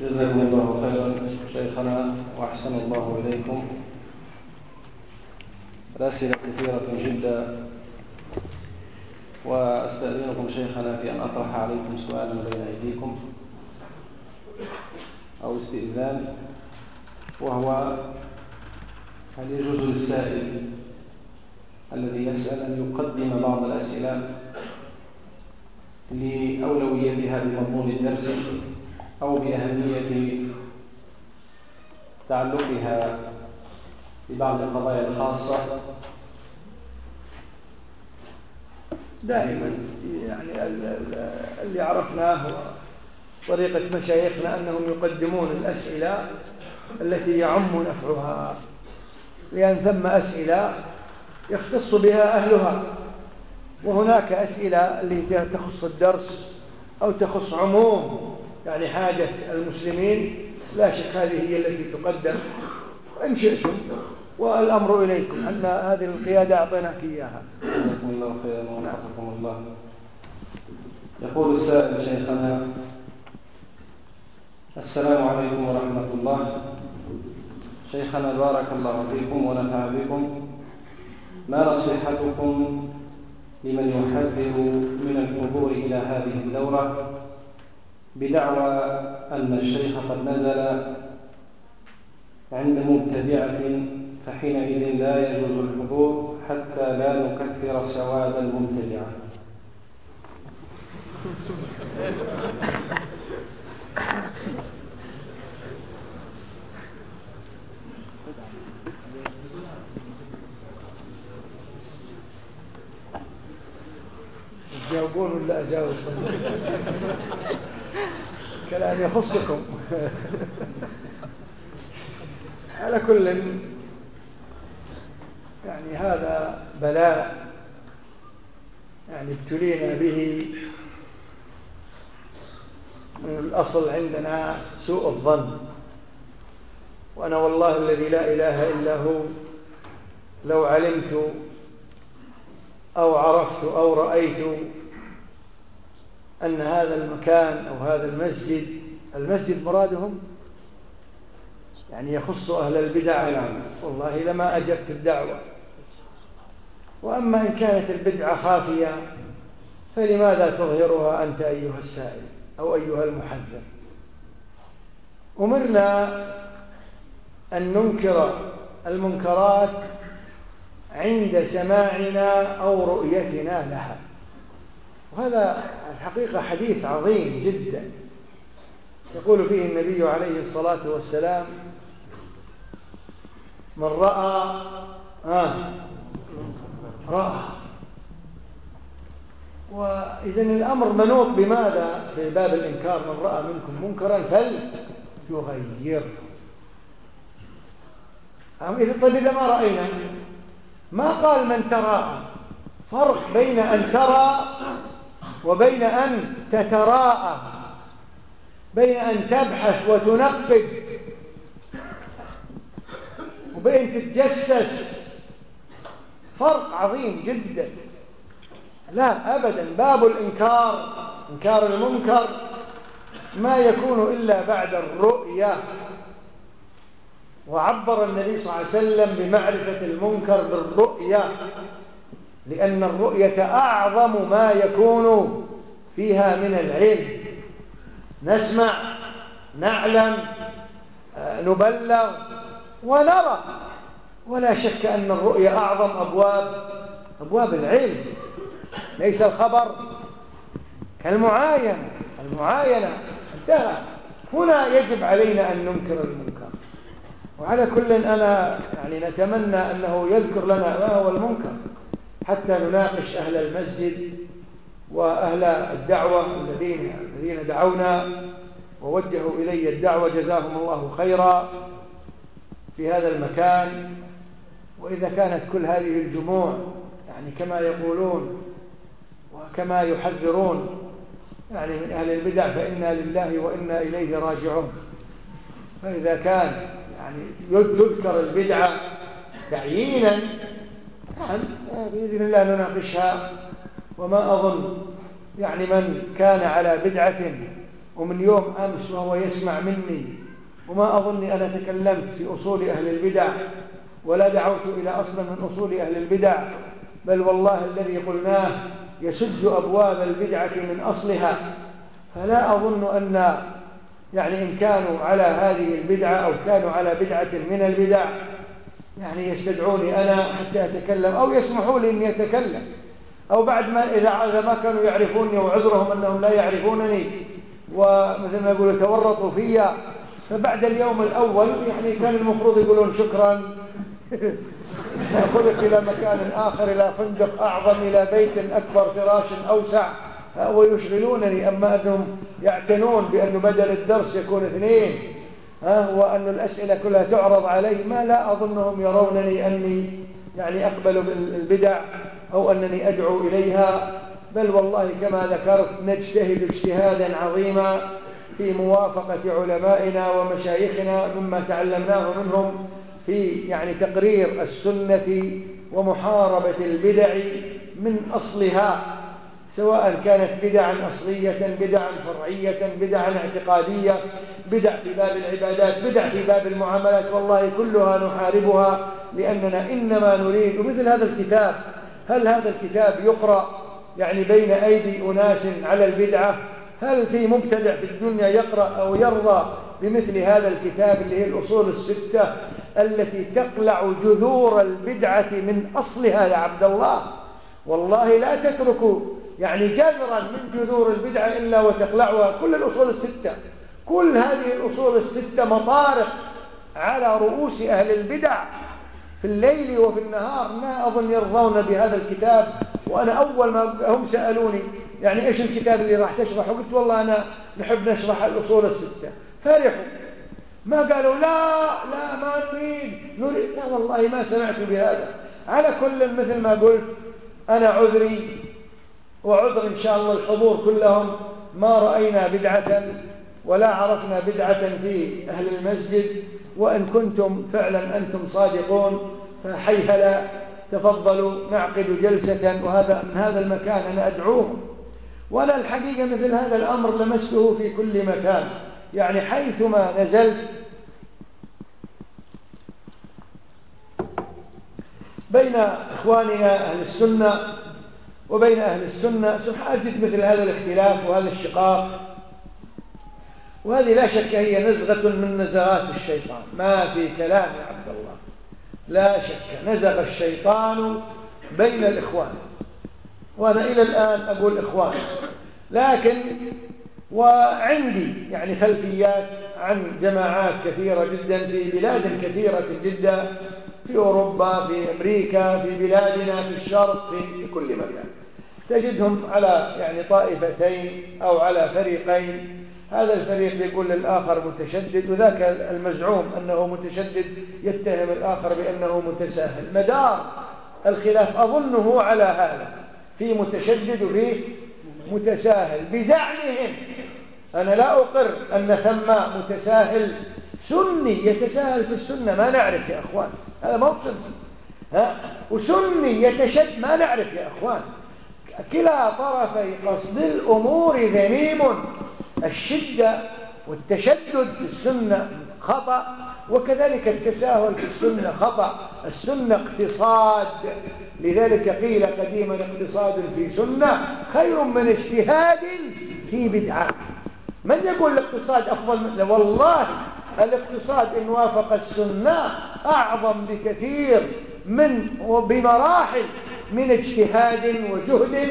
جزاكم الله خيرا شيخنا وأحسن الله إليكم. الأسئلة كثيرة جدا وأستأذنكم شيخنا في أن أطرح عليكم سؤالا بين أيديكم أو استئذان وهو هل يجوز للسائل الذي يسأل أن يقدم بعض الأسئلة لأولويتها بمضمون الدرس أو بأهمية تعلقها ببعض القضايا الخاصة. دائما يعني اللي عرفناه طريقة مشايخنا أنهم يقدمون الأسئلة التي يعم نفعها لأن ثم أسئلة يختص بها أهلها. وهناك أسئلة اللي تخص الدرس أو تخص عموم يعني حاجة المسلمين لا شك هذه هي التي تقدم. إن شئتم والأمر إليكم أن هذه القيادة أعطيناك إياها. جزاكم الله خيرا ووفقكم الله. يقول السائل شيخنا السلام عليكم ورحمة الله. شيخنا بارك الله فيكم ونفع بكم. ما نصيحتكم لمن يحذر من الحضور إلى هذه الدورة. بدعوى أن الشيخ قد نزل عند مبتدعة فحينئذ لا يجوز الحضور حتى لا نكثر سواد المبتدعة. تجاوبون ولا أجاوب؟ كلام يخصكم. على كل يعني هذا بلاء يعني ابتلينا به من الأصل عندنا سوء الظن. وأنا والله الذي لا إله إلا هو لو علمت أو عرفت أو رأيت أن هذا المكان أو هذا المسجد المسجد مرادهم؟ يعني يخص أهل البدع نعم. والله لما أجبت الدعوة. وأما إن كانت البدعة خافية فلماذا تظهرها أنت أيها السائل أو أيها المحذر؟ أمرنا أن ننكر المنكرات عند سماعنا أو رؤيتنا لها. وهذا الحقيقة حديث عظيم جدا. يقول فيه النبي عليه الصلاة والسلام من رأى آه. رأى. وإذا الأمر منوط بماذا؟ في باب الإنكار من رأى منكم منكرا فليغير طيب إذا ما رأينا؟ ما قال من تراءى فرق بين أن ترى وبين أن تتراءى بين أن تبحث وتنقب وبين تتجسس. فرق عظيم جدا. لا أبدا. باب الإنكار إنكار المنكر ما يكون إلا بعد الرؤية. وعبر النبي صلى الله عليه وسلم بمعرفة المنكر بالرؤية لأن الرؤية أعظم ما يكون فيها من العلم. نسمع نعلم آه، نبلغ ونرى. ولا شك أن الرؤية أعظم أبواب أبواب العلم. ليس الخبر كالمعاينة المعاينة. انتهى. هنا يجب علينا أن ننكر المنكر. وعلى كل أنا يعني نتمنى أنه يذكر لنا ما هو المنكر حتى نناقش أهل المسجد وأهل الدعوة الذين الذين دعونا ووجهوا إلي الدعوة جزاهم الله خيرا في هذا المكان. وإذا كانت كل هذه الجموع يعني كما يقولون وكما يحذرون يعني من أهل البدع فإنا لله وإنا إليه راجعون. فإذا كان يعني يذكر البدعة تعيينا نعم بإذن الله نناقشها. وما أظن يعني من كان على بدعة ومن يوم أمس وهو يسمع مني وما أظني أنا تكلمت في أصول أهل البدع ولا دعوت إلى أصل من أصول أهل البدع بل والله الذي قلناه يسد أبواب البدعة من أصلها. فلا أظن أن يعني إن كانوا على هذه البدعة أو كانوا على بدعة من البدع يعني يستدعوني أنا حتى أتكلم أو يسمحوا لي أني أتكلم. أو بعد ما إذا ما كانوا يعرفوني وعذرهم أنهم لا يعرفونني ومثل ما يقولوا تورطوا فيا فبعد اليوم الأول يعني كان المفروض يقولون شكرا. نأخذك إلى مكان آخر إلى فندق أعظم إلى بيت أكبر فراش أوسع. ويشغلونني أما أنهم يعتنون بأن بدل الدرس يكون اثنين وأن الأسئلة كلها تعرض علي ما لا أظنهم يرونني أني يعني أقبل بالبدع أو أنني أدعو إليها. بل والله كما ذكرت نجتهد اجتهادا عظيما في موافقة علمائنا ومشايخنا مما تعلمناه منهم في يعني تقرير السنة ومحاربة البدع من أصلها. سواء كانت بدعا أصلية بدعا فرعية بدعا اعتقادية بدع في باب العبادات بدع في باب المعاملات والله كلها نحاربها لأننا إنما نريد. ومثل هذا الكتاب هل هذا الكتاب يقرأ يعني بين أيدي أناس على البدعة؟ هل في مبتدع في الدنيا يقرأ أو يرضى بمثل هذا الكتاب اللي هي الأصول الستة التي تقلع جذور البدعة من أصلها يا عبد الله؟ والله لا تتركوا يعني جذرا من جذور البدعة إلا وتقلعها كل الأصول الستة. كل هذه الأصول الستة مطارق على رؤوس أهل البدع. في الليل وفي النهار ما أظن يرضون بهذا الكتاب وأنا أول ما هم سألوني يعني إيش الكتاب اللي راح تشرحه؟ قلت والله أنا نحب نشرح الأصول الستة. فرحوا ما قالوا لا لا ما نريد. نريد. لا والله ما سمعت بهذا. على كل مثل ما قلت أنا عذري وعذر إن شاء الله الحضور كلهم. ما رأينا بدعة ولا عرفنا بدعة في أهل المسجد. وإن كنتم فعلا أنتم صادقون فحيهلا تفضلوا نعقد جلسة. وهذا من هذا المكان أنا أدعوهم ولا الحقيقة مثل هذا الأمر لمسته في كل مكان. يعني حيثما نزلت بين إخواننا أهل السنة وبين أهل السنة سنحاجد مثل هذا الاختلاف وهذا الشقاق. وهذه لا شك هي نزغة من نزغات الشيطان. ما في كلام عبد الله. لا شك نزغ الشيطان بين الإخوان. وأنا إلى الآن أقول إخوان لكن وعندي يعني خلفيات عن جماعات كثيرة جدا في بلاد كثيرة جدا في أوروبا في أمريكا في بلادنا في الشرق في كل مكان. تجدهم على يعني طائفتين أو على فريقين. هذا الفريق يقول للآخر متشدد وذاك المزعوم أنه متشدد يتهم الآخر بأنه متساهل. مدار الخلاف أظنه على هذا في متشدد وفي متساهل. بزعمهم أنا لا أقر أن ثم متساهل سني يتساهل في السنة ما نعرف يا أخوان. هذا هو ها؟ وسني يتشد. ما نعرف يا أخوان. كلا طرفي قصد الأمور ذميم. الشدة والتشدد في السنة خطأ وكذلك التساهل في السنة خطأ. السنة اقتصاد. لذلك قيل قديما اقتصاد في سنة خير من اجتهاد في بدعة. من يقول الاقتصاد أفضل من والله الاقتصاد إن وافق السنة أعظم بكثير من وبمراحل من اجتهاد وجهد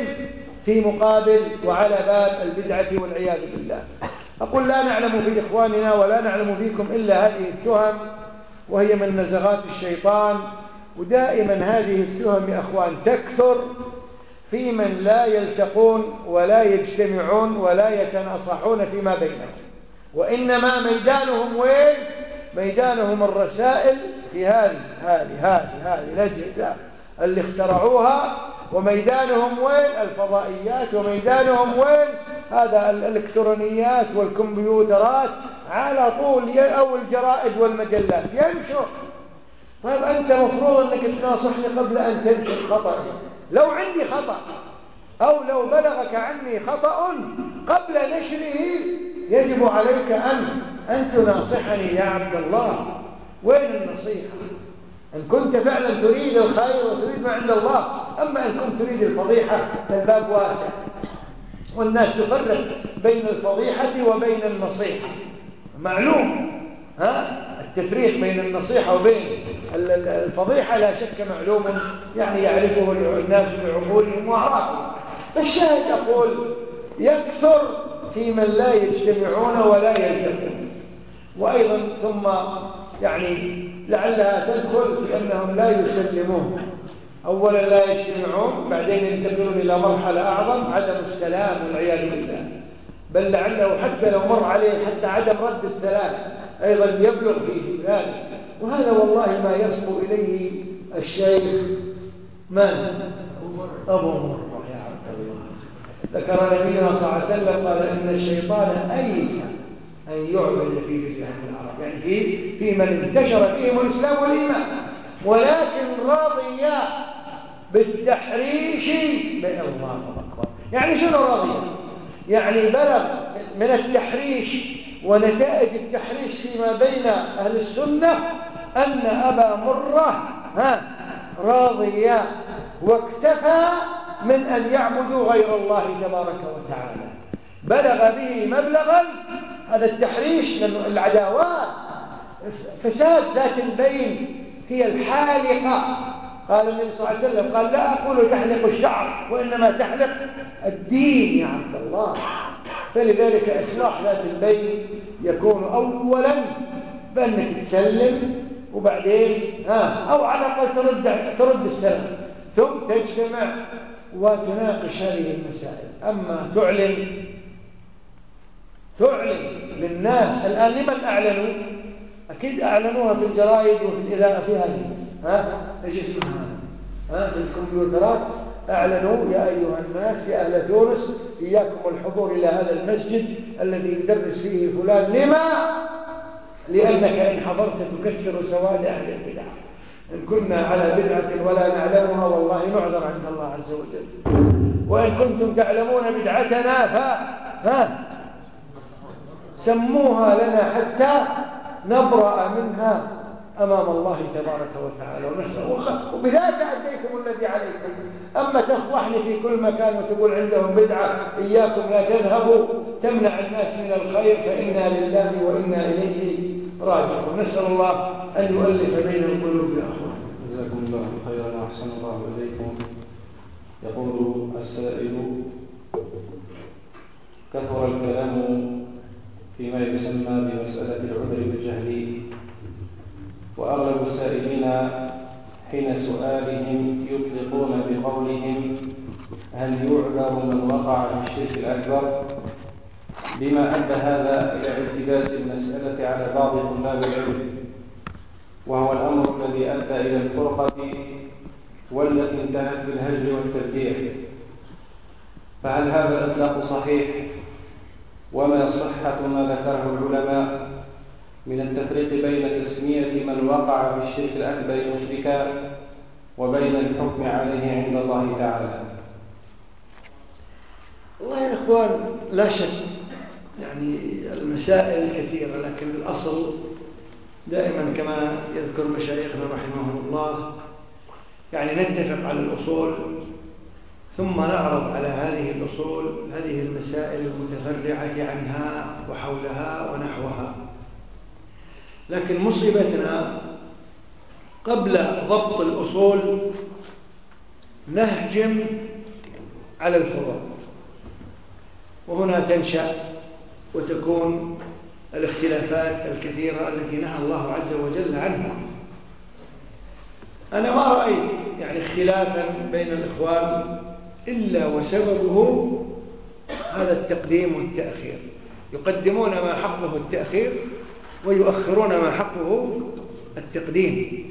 في مقابل وعلى باب البدعة والعياذ بالله. أقول لا نعلم في إخواننا ولا نعلم فيكم إلا هذه التهم وهي من نزغات الشيطان ودائما هذه التهم يا أخوان تكثر في من لا يلتقون ولا يجتمعون ولا يتناصحون فيما بينهم. وإنما ميدانهم وين؟ ميدانهم الرسائل في هذه هذه هذه هذه الأجهزة اللي اخترعوها وميدانهم وين؟ الفضائيات وميدانهم وين؟ هذا الإلكترونيات والكمبيوترات على طول أو الجرائد والمجلات. يمشوا طيب أنت مفروض إنك تناصحني قبل أن تمشي الخطا لو عندي خطأ أو لو بلغك عني خطأ قبل نشره يجب عليك أن أن تناصحني يا عبد الله. وين النصيحة؟ إن كنت فعلا تريد الخير وتريد ما عند الله أما إن كنت تريد الفضيحة فالباب واسع. والناس تفرق بين الفضيحة وبين النصيحة. معلوم ها؟ التفريق بين النصيحة وبين الفضيحة لا شك معلوم يعني يعرفه الناس بعقولهم وأعراضهم. فالشاهد أقول يكثر في من لا يجتمعون ولا يلتقون. وأيضا ثم يعني لعلها تدخل في أنهم لا يسلمون. أولا لا يجتمعون بعدين ينتقلون إلى مرحلة أعظم عدم السلام والعياذ بالله. بل لعله حتى لو مر عليه حتى عدم رد السلام أيضا يبلغ فيه ذلك. وهذا والله ما يصبو إليه الشيخ من؟ أبو الله ذكر نبينا صلى الله عليه وسلم قال إن الشيطان أيس أن يعبد في جزيرة العرب يعني في في من انتشر فيهم الإسلام والإيمان. ولكن راضي بالتحريش بين الله أكبر يعني شنو راضي يعني بلغ من التحريش ونتائج التحريش فيما بين أهل السنة أن أبا مرة ها راضي واكتفى من أن يعبدوا غير الله تبارك وتعالى. بلغ به مبلغا هذا التحريش العداوات فساد ذات البين هي الحالقة. قال النبي صلى الله عليه وسلم قال لا أقول تحلق الشعر وإنما تحلق الدين يا عبد الله. فلذلك إصلاح ذات البين يكون أولا بأنك تسلم وبعدين ها أو على الأقل ترد, ترد السلام ثم تجتمع وتناقش هذه المسائل. أما تعلن تعلن للناس الآن لمن أعلنوا أكيد أعلنوها في الجرائد وفي الإذاعة في هذه. ها؟ إيش اسمها. ها؟ في الكمبيوترات. أعلنوا يا أيها الناس يا أهل تونس إياكم الحضور إلى هذا المسجد الذي يدرس فيه فلان. لما؟ لأنك إن حضرت تكثر سواد أهل البدع. إن كنا على بدعة ولا نعلمها والله نعذر عند الله عز وجل. وإن كنتم تعلمون بدعتنا ف... ها؟ سموها لنا حتى نبرأ منها أمام الله تبارك وتعالى وبذلك أديتم الذي عليكم. أما تفضحني في كل مكان وتقول عندهم بدعة إياكم لا تذهبوا تمنع الناس من الخير فإنا لله وإنا إليه راجعون نسأل الله أن يؤلف بين القلوب يا أخوان. جزاكم الله خيرا وأحسن الله إليكم. يقول السائل كثر الكلام فيما يسمى بمسألة العذر بالجهل وأغلب السائلين حين سؤالهم يطلقون بقولهم هل يعذر من وقع في الشرك الأكبر؟ بما أدى هذا إلى التباس المسألة على بعض طلاب العلم وهو الأمر الذي أدى إلى الفرقة والتي انتهت بالهجر والتبديع. فهل هذا الإطلاق صحيح؟ وما صحة ما ذكره العلماء من التفريق بين تسمية من وقع في الشرك الأكبر مشركا وبين الحكم عليه عند الله تعالى؟ والله يا إخوان لا شك يعني المسائل كثيرة لكن الأصل دائما كما يذكر مشايخنا رحمهم الله يعني نتفق على الأصول ثم نعرض على هذه الأصول هذه المسائل المتفرعة عنها وحولها ونحوها. لكن مصيبتنا قبل ضبط الأصول نهجم على الفروع وهنا تنشأ وتكون الاختلافات الكثيرة التي نهى الله عز وجل عنها. أنا ما رأيت يعني اختلافا بين الإخوان إلا وسببه هذا التقديم والتأخير. يقدمون ما حقه التأخير ويؤخرون ما حقه التقديم.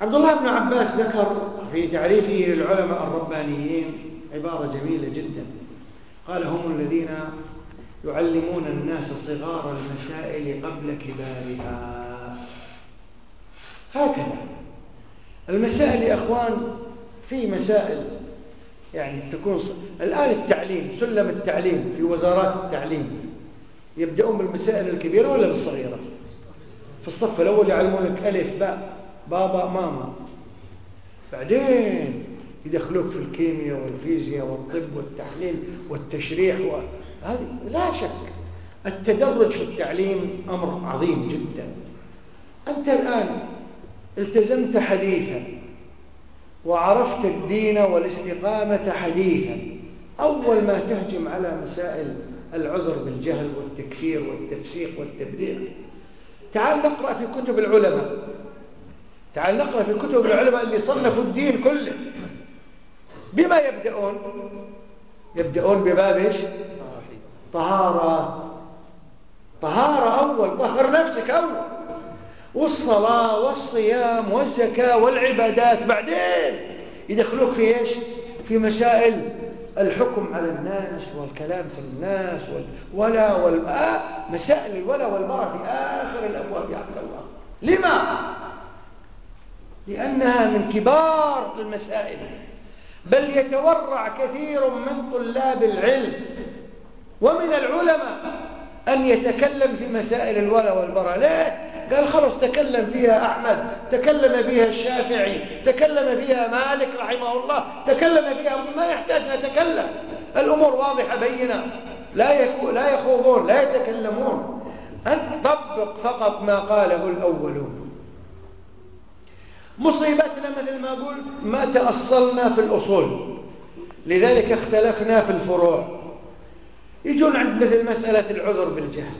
عبد الله بن عباس ذكر في تعريفه للعلماء الربانيين عبارة جميلة جدا. قال هم الذين يعلمون الناس صغار المسائل قبل كبارها. هكذا. المسائل يا أخوان في مسائل يعني تكون ص... الآن التعليم سلم التعليم في وزارات التعليم يبدأون بالمسائل الكبيرة ولا بالصغيرة؟ في الصف الأول يعلمونك ألف باء بابا ماما. بعدين يدخلوك في الكيمياء والفيزياء والطب والتحليل والتشريح و... هذه لا شك التدرج في التعليم أمر عظيم جدا. أنت الآن التزمت حديثا وعرفت الدين والاستقامة حديثا أول ما تهجم على مسائل العذر بالجهل والتكفير والتفسيق والتبديع. تعال نقرأ في كتب العلماء. تعال نقرأ في كتب العلماء اللي صنفوا الدين كله. بما يبدأون؟ يبدأون بباب طهارة. طهارة أول طهر نفسك أول. والصلاة والصيام والزكاة والعبادات بعدين يدخلوك في إيش؟ في مسائل الحكم على الناس والكلام في الناس والولا والباء مسائل الولا والبراء في آخر الأبواب يا عبد الله. لما؟ لأنها من كبار المسائل. بل يتورع كثير من طلاب العلم. ومن العلماء أن يتكلم في مسائل الولا والبراء. ليه؟ قال خلص تكلم فيها أحمد تكلم فيها الشافعي تكلم فيها مالك رحمه الله تكلم فيها ما يحتاج نتكلم. الأمور واضحة بينة. لا يكو لا يخوضون لا يتكلمون. أن طبق فقط ما قاله الأولون. مصيبتنا مثل ما أقول ما تأصلنا في الأصول. لذلك اختلفنا في الفروع. يجون عند مثل مسألة العذر بالجهل.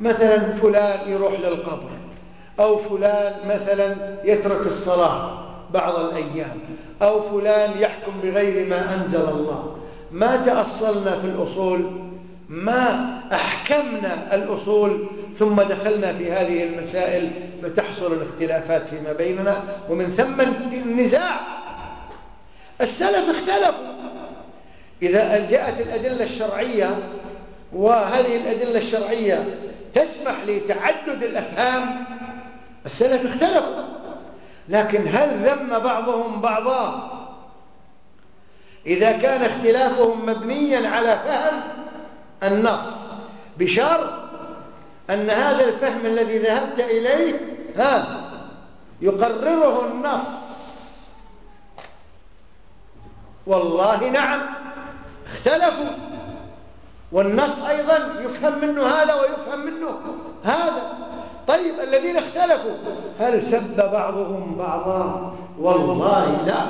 مثلا فلان يروح للقبر أو فلان مثلا يترك الصلاة بعض الأيام أو فلان يحكم بغير ما أنزل الله. ما تأصلنا في الأصول ما أحكمنا الأصول ثم دخلنا في هذه المسائل فتحصل الاختلافات فيما بيننا. ومن ثم النزاع. السلف اختلفوا. إذا جاءت الأدلة الشرعية وهذه الأدلة الشرعية تسمح لتعدد الأفهام السلف اختلفوا. لكن هل ذم بعضهم بعضا؟ إذا كان اختلافهم مبنيا على فهم النص بشرط أن هذا الفهم الذي ذهبت إليه ها يقرره النص. والله نعم. اختلفوا. والنص أيضا يفهم منه هذا ويفهم منه هذا. طيب الذين اختلفوا هل سب بعضهم بعضا؟ والله لا.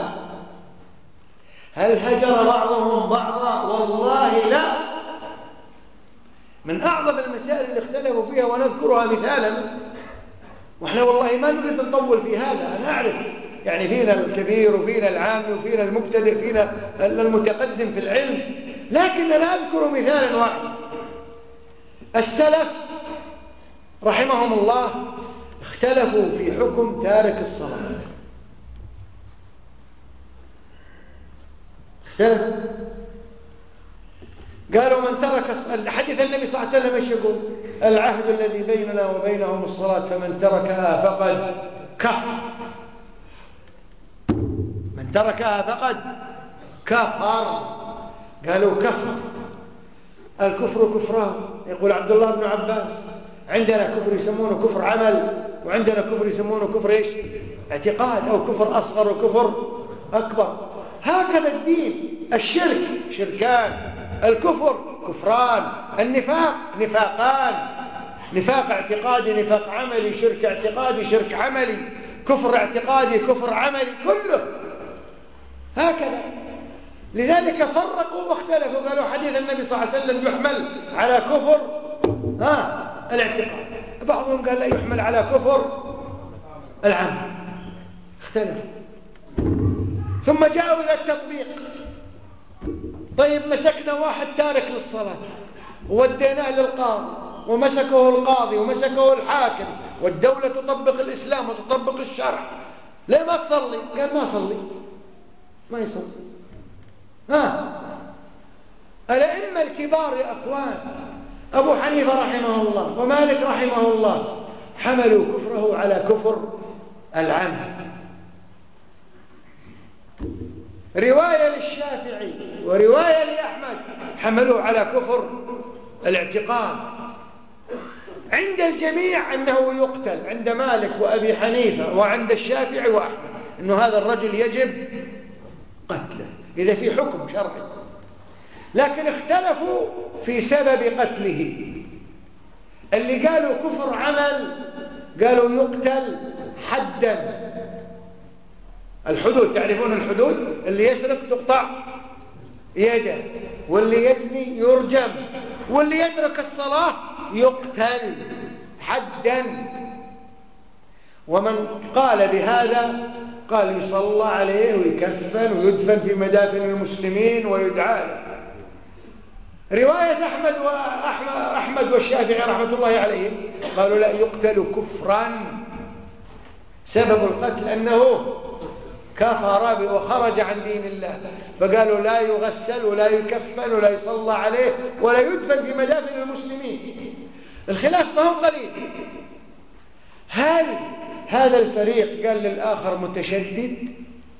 هل هجر بعضهم بعضا؟ والله لا. من أعظم المسائل اللي اختلفوا فيها ونذكرها مثالا وإحنا والله ما نريد نطول في هذا أنا أعرف. يعني فينا الكبير وفينا العام وفينا المبتدئ فينا المتقدم في العلم. لكن أنا أذكر مثالا واحد السلف رحمهم الله اختلفوا في حكم تارك الصلاة. اختلفوا قالوا من ترك حديث النبي صلى الله عليه وسلم إيش يقول؟ العهد الذي بيننا وبينهم الصلاة فمن تركها فقد كفر. تركها فقد كفر. قالوا كفر. الكفر كفران. يقول عبد الله بن عباس عندنا كفر يسمونه كفر عمل وعندنا كفر يسمونه كفر إيش؟ اعتقاد أو كفر أصغر وكفر أكبر. هكذا الدين الشرك شركان. الكفر كفران. النفاق نفاقان. نفاق اعتقادي نفاق عملي. شرك اعتقادي شرك عملي. كفر اعتقادي كفر عملي كله. هكذا. لذلك فرقوا واختلفوا. قالوا حديث النبي صلى الله عليه وسلم يحمل على كفر. ها الاعتقاد. بعضهم قال لا يحمل على كفر العمل. اختلفوا. ثم جاءوا إلى التطبيق. طيب مسكنا واحد تارك للصلاة. ووديناه للقاضي. ومسكه القاضي ومسكه الحاكم. والدولة تطبق الإسلام وتطبق الشرع. ليه ما تصلي؟ قال ما صلي ما يصلي ها؟ الأئمة الكبار يا أخوان أبو حنيفة رحمه الله ومالك رحمه الله حملوا كفره على كفر العمل رواية للشافعي ورواية لأحمد حملوه على كفر الاعتقاد. عند الجميع أنه يقتل عند مالك وأبي حنيفة وعند الشافعي وأحمد أنه هذا الرجل يجب قتله. إذا في حكم شرعي. لكن اختلفوا في سبب قتله. اللي قالوا كفر عمل قالوا يقتل حدا. الحدود تعرفون الحدود؟ اللي يسرق تقطع يده واللي يزني يرجم واللي يترك الصلاة يقتل حدا. ومن قال بهذا قال يصلى عليه ويكفن ويدفن في مدافن المسلمين ويدعى. له رواية أحمد وأحمد أحمد والشافعي رحمة الله عليهم قالوا لا يقتل كفرا. سبب القتل أنه كفر وخرج عن دين الله. فقالوا لا يغسل ولا يكفن ولا يصلى عليه ولا يدفن في مدافن المسلمين. الخلاف ما هو قليل. هل هذا الفريق قال للآخر متشدد؟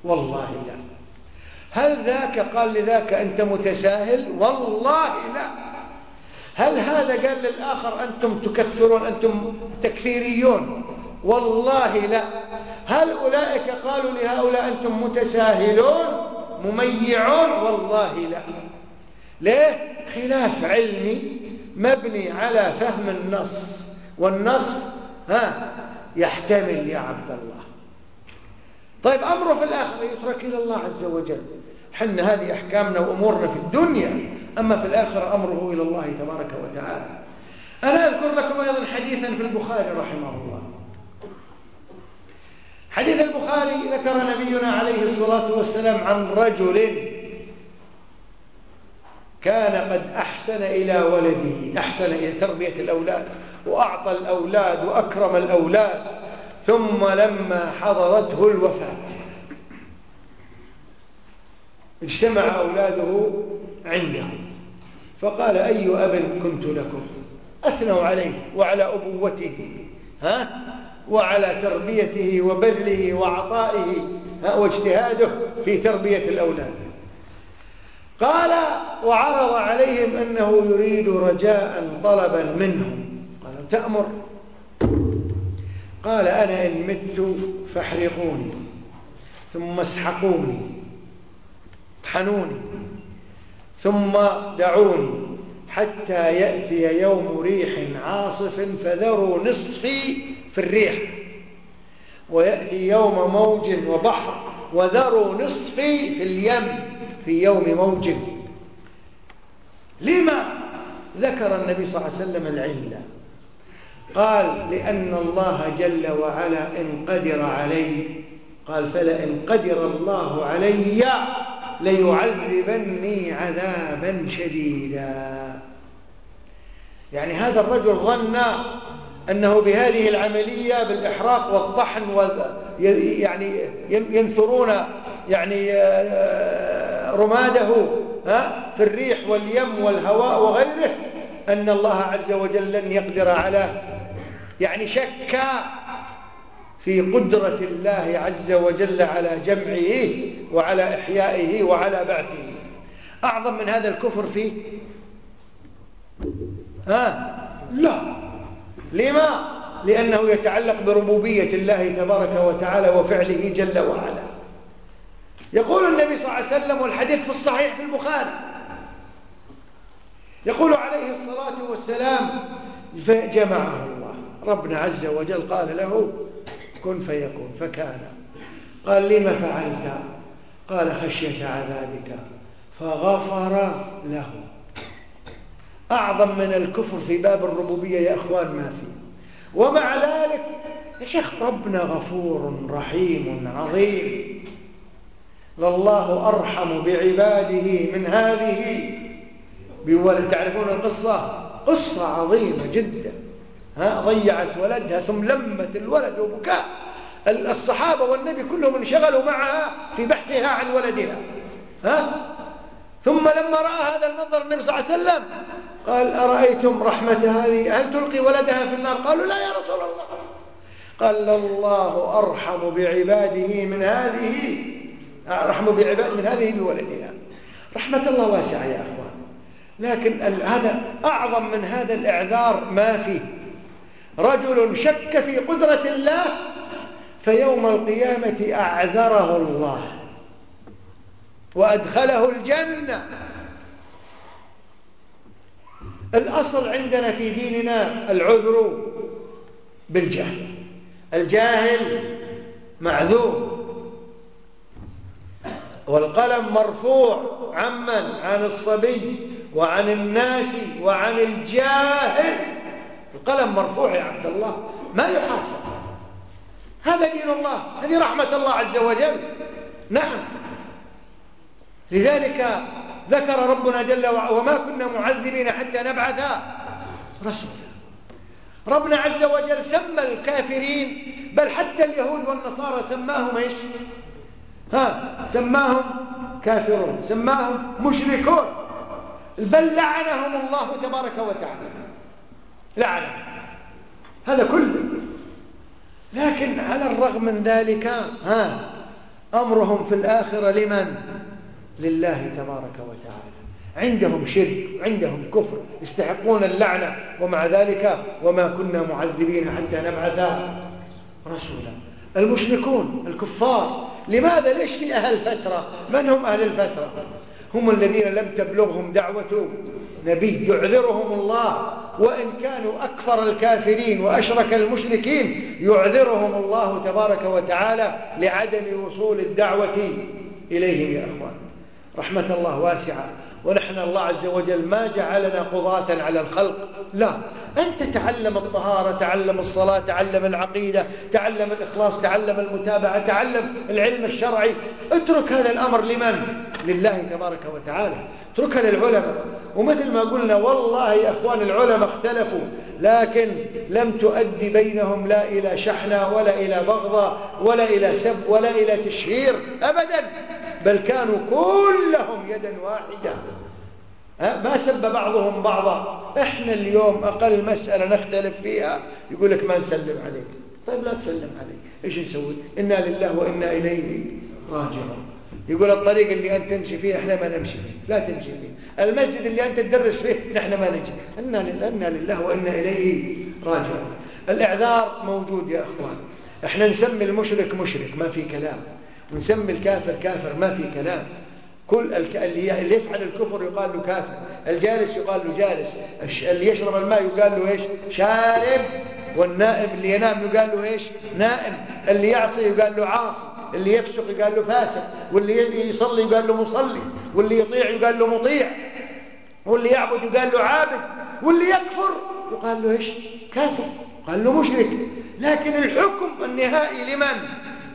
والله لا. هل ذاك؟ قال لذاك أنت متساهل؟ والله لا. هل هذا؟ قال للآخر أنتم تكفرون أنتم تكفيريون؟ والله لا. هل أولئك قالوا لهؤلاء أنتم متساهلون؟ مميعون؟ والله لا. ليه؟ خلاف علمي مبني على فهم النص. والنص ها يحتمل يا عبد الله. طيب أمره في الآخرة يترك إلى الله عز وجل. حنا هذه أحكامنا وأمورنا في الدنيا أما في الآخرة أمره إلى الله تبارك وتعالى. أنا أذكر لكم أيضا حديثا في البخاري رحمه الله. حديث البخاري ذكر نبينا عليه الصلاة والسلام عن رجل كان قد أحسن إلى ولده أحسن إلى تربية الأولاد. وأعطى الأولاد وأكرم الأولاد ثم لما حضرته الوفاة. اجتمع أولاده عنده فقال أي أب كنت لكم؟ أثنوا عليه وعلى أبوته ها؟ وعلى تربيته وبذله وعطائه واجتهاده في تربية الأولاد. قال وعرض عليهم أنه يريد رجاء طلبا منهم. تأمر. قال أنا إن مت فاحرقوني ثم اسحقوني اطحنوني ثم دعوني حتى يأتي يوم ريح عاصف فذروا نصفي في الريح ويأتي يوم موج وبحر وذروا نصفي في اليم في يوم موج. لما ذكر النبي صلى الله عليه وسلم العلة؟ قال لأن الله جل وعلا إن قدر علي. قال فلئن قدر الله علي ليعذبني عذابا شديدا. يعني هذا الرجل ظن أنه بهذه العملية بالإحراق والطحن يعني ينثرون يعني رماده في الريح واليم والهواء وغيره. أن الله عز وجل لن يقدر على يعني شك في قدرة الله عز وجل على جمعه وعلى إحيائه وعلى بعثه. أعظم من هذا الكفر فيه ها؟ لا. لما؟ لأنه يتعلق بربوبية الله تبارك وتعالى وفعله جل وعلا. يقول النبي صلى الله عليه وسلم والحديث في الصحيح في البخاري. يقول عليه الصلاة والسلام فجمعه. ربنا عز وجل قال له كن فيكون. فكان. قال لم فعلت؟ قال خشية عذابك. فغفر له. أعظم من الكفر في باب الربوبية يا أخوان ما فيه ومع ذلك يا شيخ ربنا غفور رحيم عظيم. لله أرحم بعباده من هذه. بولد تعرفون القصة؟ قصة عظيمة جدا. ها ضيعت ولدها ثم لمت الولد وبكاء. الصحابة والنبي كلهم انشغلوا معها في بحثها عن ولدها ها؟ ثم لما رأى هذا المنظر النبي صلى الله عليه وسلم قال أرأيتم رحمة هذه؟ هل تلقي ولدها في النار؟ قالوا لا يا رسول الله. قال الله أرحم بعباده من هذه رحموا بعباد من هذه بولدها. رحمة الله واسعة يا أخوان. لكن هذا أعظم من هذا الإعذار ما فيه. رجل شك في قدرة الله فيوم القيامة أعذره الله وأدخله الجنة. الأصل عندنا في ديننا العذر بالجهل. الجاهل معذور والقلم مرفوع عمن؟ عن الصبي وعن الناس وعن الجاهل. القلم مرفوع يا عبد الله ما يحاسب. هذا دين الله هذه رحمة الله عز وجل. نعم. لذلك ذكر ربنا جل وعلا وما كنا معذبين حتى نبعث رسولا. ربنا عز وجل سمى الكافرين بل حتى اليهود والنصارى سماهم إيش؟ ها سماهم كافرون سماهم مشركون. بل لعنهم الله تبارك وتعالى. لعنهم هذا كله. لكن على الرغم من ذلك ها أمرهم في الآخرة لمن؟ لله تبارك وتعالى. عندهم شرك عندهم كفر يستحقون اللعنة ومع ذلك وما كنا معذبين حتى نبعث رسولا. المشركون الكفار لماذا ليش في أهل فترة من هم أهل الفترة؟ هم الذين لم تبلغهم دعوة نبي يعذرهم الله وإن كانوا أكثر الكافرين وأشرك المشركين يعذرهم الله تبارك وتعالى لعدم وصول الدعوة إليهم يا أخوان. رحمة الله واسعة. ونحن الله عز وجل ما جعلنا قضاة على الخلق. لا. أنت تعلم الطهارة تعلم الصلاة تعلم العقيدة تعلم الإخلاص تعلم المتابعة تعلم العلم الشرعي. اترك هذا الأمر لمن؟ لله تبارك وتعالى. اتركها للعلماء. ومثل ما قلنا والله يا أخوان العلماء اختلفوا لكن لم تؤدي بينهم لا إلى شحنة ولا إلى بغضة ولا إلى سب ولا إلى تشهير أبدا بل كانوا كلهم يدا واحدة ما سب بعضهم بعضا. إحنا اليوم أقل مسألة نختلف فيها. يقول لك ما نسلم عليك. طيب لا تسلم عليك. إيش نسوي؟ إنا لله وإنا إليه راجعون. يقول الطريق اللي أنت تمشي فيه إحنا ما نمشي فيه. لا تمشي فيه. المسجد اللي أنت تدرس فيه نحن ما نجي إنا لله وإنا إليه راجعون. الإعذار موجود يا أخوان. إحنا نسمي المشرك مشرك ما في كلام. ونسمي الكافر كافر ما في كلام. كل اللي يفعل الكفر يقال له كافر. الجالس يقال له جالس. اللي يشرب الماء يقال له إيش؟ شارب. والنائم اللي ينام يقال له إيش؟ نائم اللي يعصي يقال له عاصي. اللي يفسق يقال له فاسق واللي يصلي يقال له مصلي واللي يطيع يقال له مطيع واللي يعبد يقال له عابد واللي يكفر يقال له إيش؟ كافر قال له مشرك. لكن الحكم النهائي لمن؟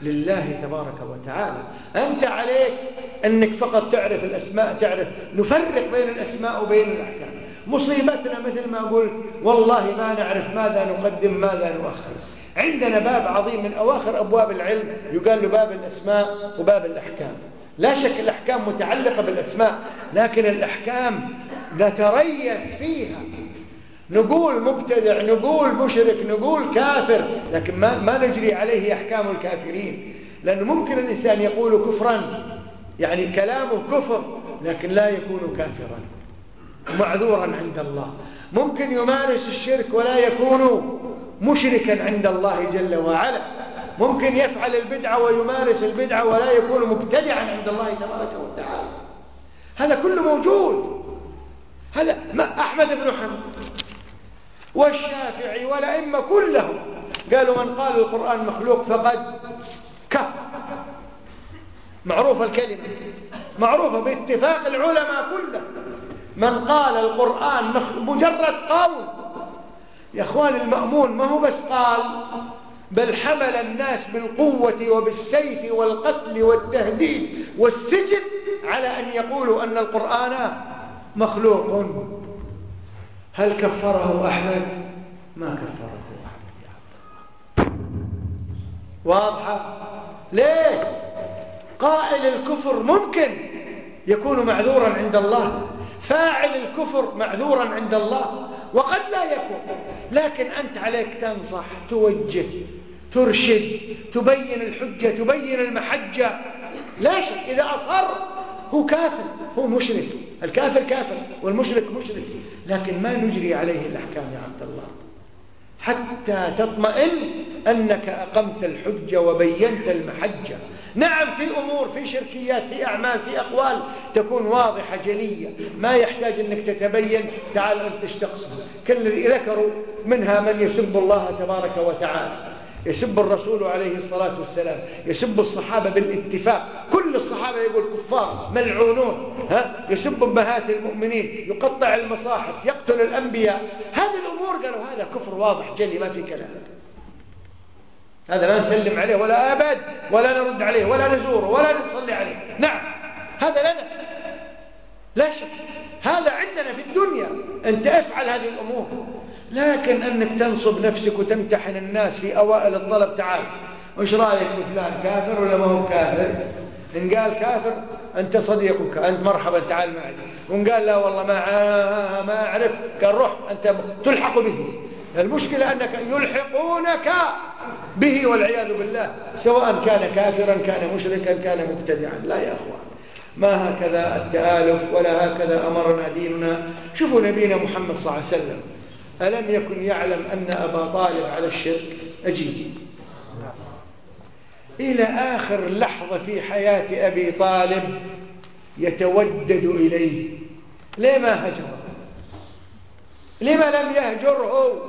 لله تبارك وتعالى. أنت عليك أنك فقط تعرف الأسماء تعرف نفرق بين الأسماء وبين الأحكام. مصيبتنا مثل ما قلت والله ما نعرف ماذا نقدم ماذا نؤخر. عندنا باب عظيم من أواخر أبواب العلم يقال له باب الأسماء وباب الأحكام. لا شك الأحكام متعلقة بالأسماء لكن الأحكام نتريث فيها. نقول مبتدع نقول مشرك نقول كافر لكن ما, ما نجري عليه أحكام الكافرين. لأنه ممكن الإنسان يقول كفرا يعني كلامه كفر لكن لا يكون كافرا. معذورا عند الله. ممكن يمارس الشرك ولا يكون مشركا عند الله جل وعلا. ممكن يفعل البدعة ويمارس البدعة ولا يكون مبتدعا عند الله تبارك وتعالى. هذا كله موجود. هذا ما أحمد بن حنبل والشافعي والأئمة كلهم قالوا من قال القرآن مخلوق فقد كفر. معروفة الكلمة معروفة باتفاق العلماء كلهم. من قال القرآن مجرد قول يا إخوان المأمون ما هو بس قال بل حمل الناس بالقوة وبالسيف والقتل والتهديد والسجن على أن يقولوا أن القرآن مخلوق. هل كفره أحمد؟ ما كفره أحمد يا عبد واضحة؟ ليه؟ قائل الكفر ممكن يكون معذورا عند الله فاعل الكفر معذورا عند الله وقد لا يكون. لكن أنت عليك تنصح توجه ترشد تبين الحجة تبين المحجة. لا شك إذا أصر هو كافر هو مشرك. الكافر كافر والمشرك مشرك. لكن ما نجري عليه الأحكام يا عبد الله. حتى تطمئن أنك أقمت الحجة وبينت المحجة. نعم في أمور في شركيات في أعمال في أقوال تكون واضحة جلية. ما يحتاج أنك تتبين تعال أنت تشتقصه كالذي ذكروا منها من يسب الله تبارك وتعالى. يسب الرسول عليه الصلاة والسلام. يسب الصحابة بالاتفاق. كل الصحابة يقول كفار ملعونون ها؟ يسب أمهات المؤمنين يقطع المصاحف يقتل الأنبياء. هذه الأمور قالوا هذا كفر واضح جلي ما في كلام. هذا ما نسلم عليه ولا أبد ولا نرد عليه ولا نزوره ولا نصلي عليه. نعم هذا لنا. لا شك هذا عندنا في الدنيا. أنت افعل هذه الأمور. لكن أنك تنصب نفسك وتمتحن الناس في أوائل الطلب تعال وش رأيك بفلان كافر ولا ما هو كافر؟ إن قال كافر أنت صديقك أنت مرحبا تعال معي. وإن قال لا والله ما ما أعرف قال روح أنت تلحق به. المشكلة أنك يلحقونك. به والعياذ بالله. سواء كان كافرا كان مشركا كان مبتدعا. لا يا أخوان. ما هكذا التآلف ولا هكذا أمرنا ديننا. شوفوا نبينا محمد صلى الله عليه وسلم. ألم يكن يعلم أن أبا طالب على الشرك؟ أجيب. إلى آخر لحظة في حياة أبي طالب يتودد إليه. ليه ما هجره؟ لما لم يهجره؟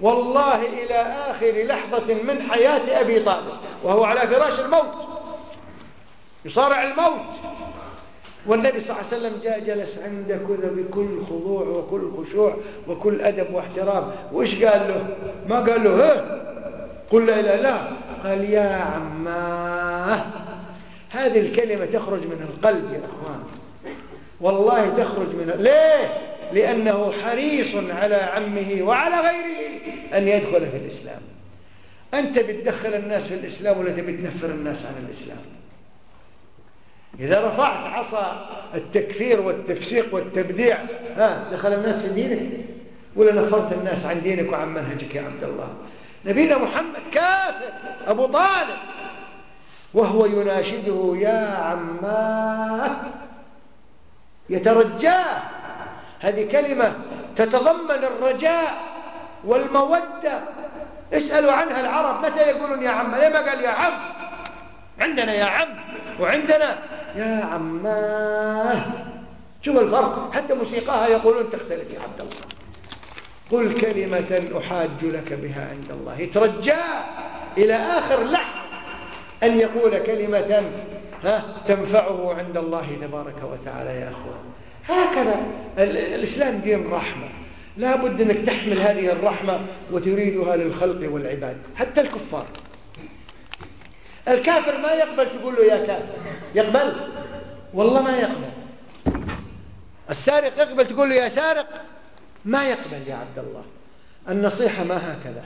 والله إلى آخر لحظة من حياة أبي طالب وهو على فراش الموت. يصارع الموت. والنبي صلى الله عليه وسلم جاء جلس عنده كذا بكل خضوع وكل خشوع وكل أدب واحترام. وإيش قال له؟ ما قال له ها؟ قل لا إله لا قال يا عماه هذه الكلمة تخرج من القلب يا أخوان. والله تخرج من ليه؟ لأنه حريص على عمه وعلى غيره أن يدخل في الإسلام. أنت بتدخل الناس في الإسلام ولا تبي تنفر الناس عن الإسلام؟ إذا رفعت عصا التكفير والتفسيق والتبديع ها دخل الناس في دينك؟ ولا نفرت الناس عن دينك وعن منهجك يا عبد الله؟ نبينا محمد كافر أبو طالب وهو يناشده يا عماه يترجاه. هذه كلمة تتضمن الرجاء والمودة. اسألوا عنها العرب متى يقولون يا عم؟ ليه ما قال يا عم؟ عندنا يا عم وعندنا يا عماه شوف الفرق حتى موسيقاها يقولون تختلف يا عبد الله. قل كلمة أحاج لك بها عند الله. يترجى إلى آخر لحظة أن يقول كلمة ها تنفعه عند الله تبارك وتعالى يا أخوان. هكذا. الإسلام دين رحمة. لا بد أنك تحمل هذه الرحمة وتريدها للخلق والعباد حتى الكفار. الكافر ما يقبل تقول له يا كافر. يقبل؟ والله ما يقبل. السارق يقبل تقول له يا سارق؟ ما يقبل يا عبد الله. النصيحة ما هكذا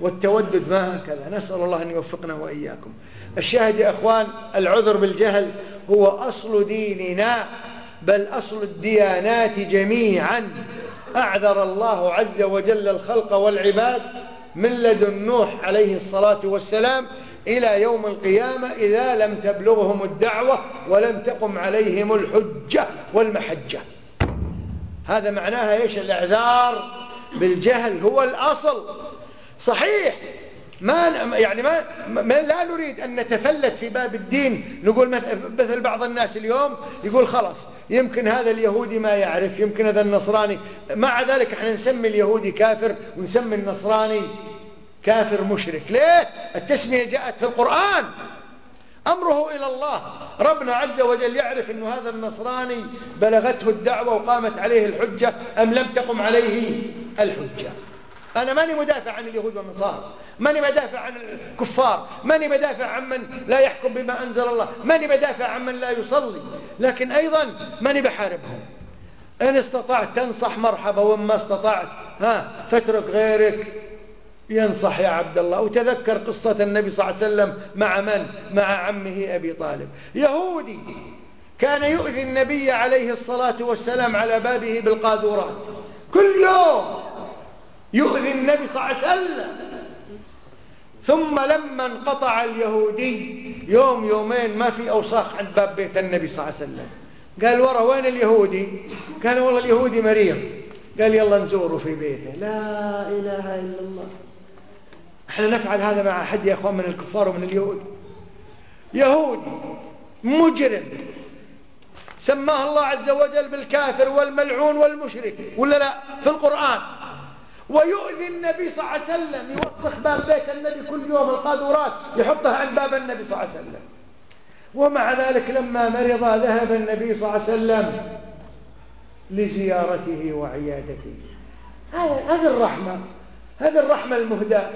والتودد ما هكذا. نسأل الله أن يوفقنا وإياكم. الشاهد يا أخوان العذر بالجهل هو أصل ديننا. بل أصل الديانات جميعا. أعذر الله عز وجل الخلق والعباد من لدن نوح عليه الصلاة والسلام إلى يوم القيامة إذا لم تبلغهم الدعوة ولم تقم عليهم الحجة والمحجة. هذا معناها إيش؟ الإعذار بالجهل هو الأصل. صحيح ما يعني ما, ما لا نريد أن نتفلت في باب الدين. نقول مثل بعض الناس اليوم يقول خلاص يمكن هذا اليهودي ما يعرف يمكن هذا النصراني. مع ذلك إحنا نسمي اليهودي كافر ونسمي النصراني كافر مشرك. ليه؟ التسمية جاءت في القرآن. أمره إلى الله. ربنا عز وجل يعرف أن هذا النصراني بلغته الدعوة وقامت عليه الحجة أم لم تقم عليه الحجة. أنا ماني مدافع عن اليهود والنصارى. ماني بدافع عن الكفار. ماني بدافع عن من لا يحكم بما أنزل الله. ماني بدافع عن من لا يصلي. لكن أيضا ماني بحاربهم. إن استطعت تنصح مرحبا وما استطعت ها فاترك غيرك. ينصح يا عبد الله. وتذكر قصة النبي صلى الله عليه وسلم مع من؟ مع عمه أبي طالب. يهودي كان يؤذي النبي عليه الصلاة والسلام على بابه بالقاذورات. كل يوم يؤذي النبي صلى الله عليه وسلم. ثم لما انقطع اليهودي يوم يومين ما في أوساخ عند باب بيت النبي صلى الله عليه وسلم. قال ورا وين اليهودي؟ قال والله اليهودي مريض. قال يلا نزوره في بيته. لا إله إلا الله. إحنا نفعل هذا مع أحد يا أخوان من الكفار ومن اليهود. يهودي مجرم. سماه الله عز وجل بالكافر والملعون والمشرك. ولا لا؟ في القرآن. ويؤذي النبي صلى الله عليه وسلم. يوسخ باب بيت النبي كل يوم القاذورات يحطها عند باب النبي صلى الله عليه وسلم. ومع ذلك لما مرض ذهب النبي صلى الله عليه وسلم لزيارته وعيادته. هذه الرحمة هذه الرحمة المهداة.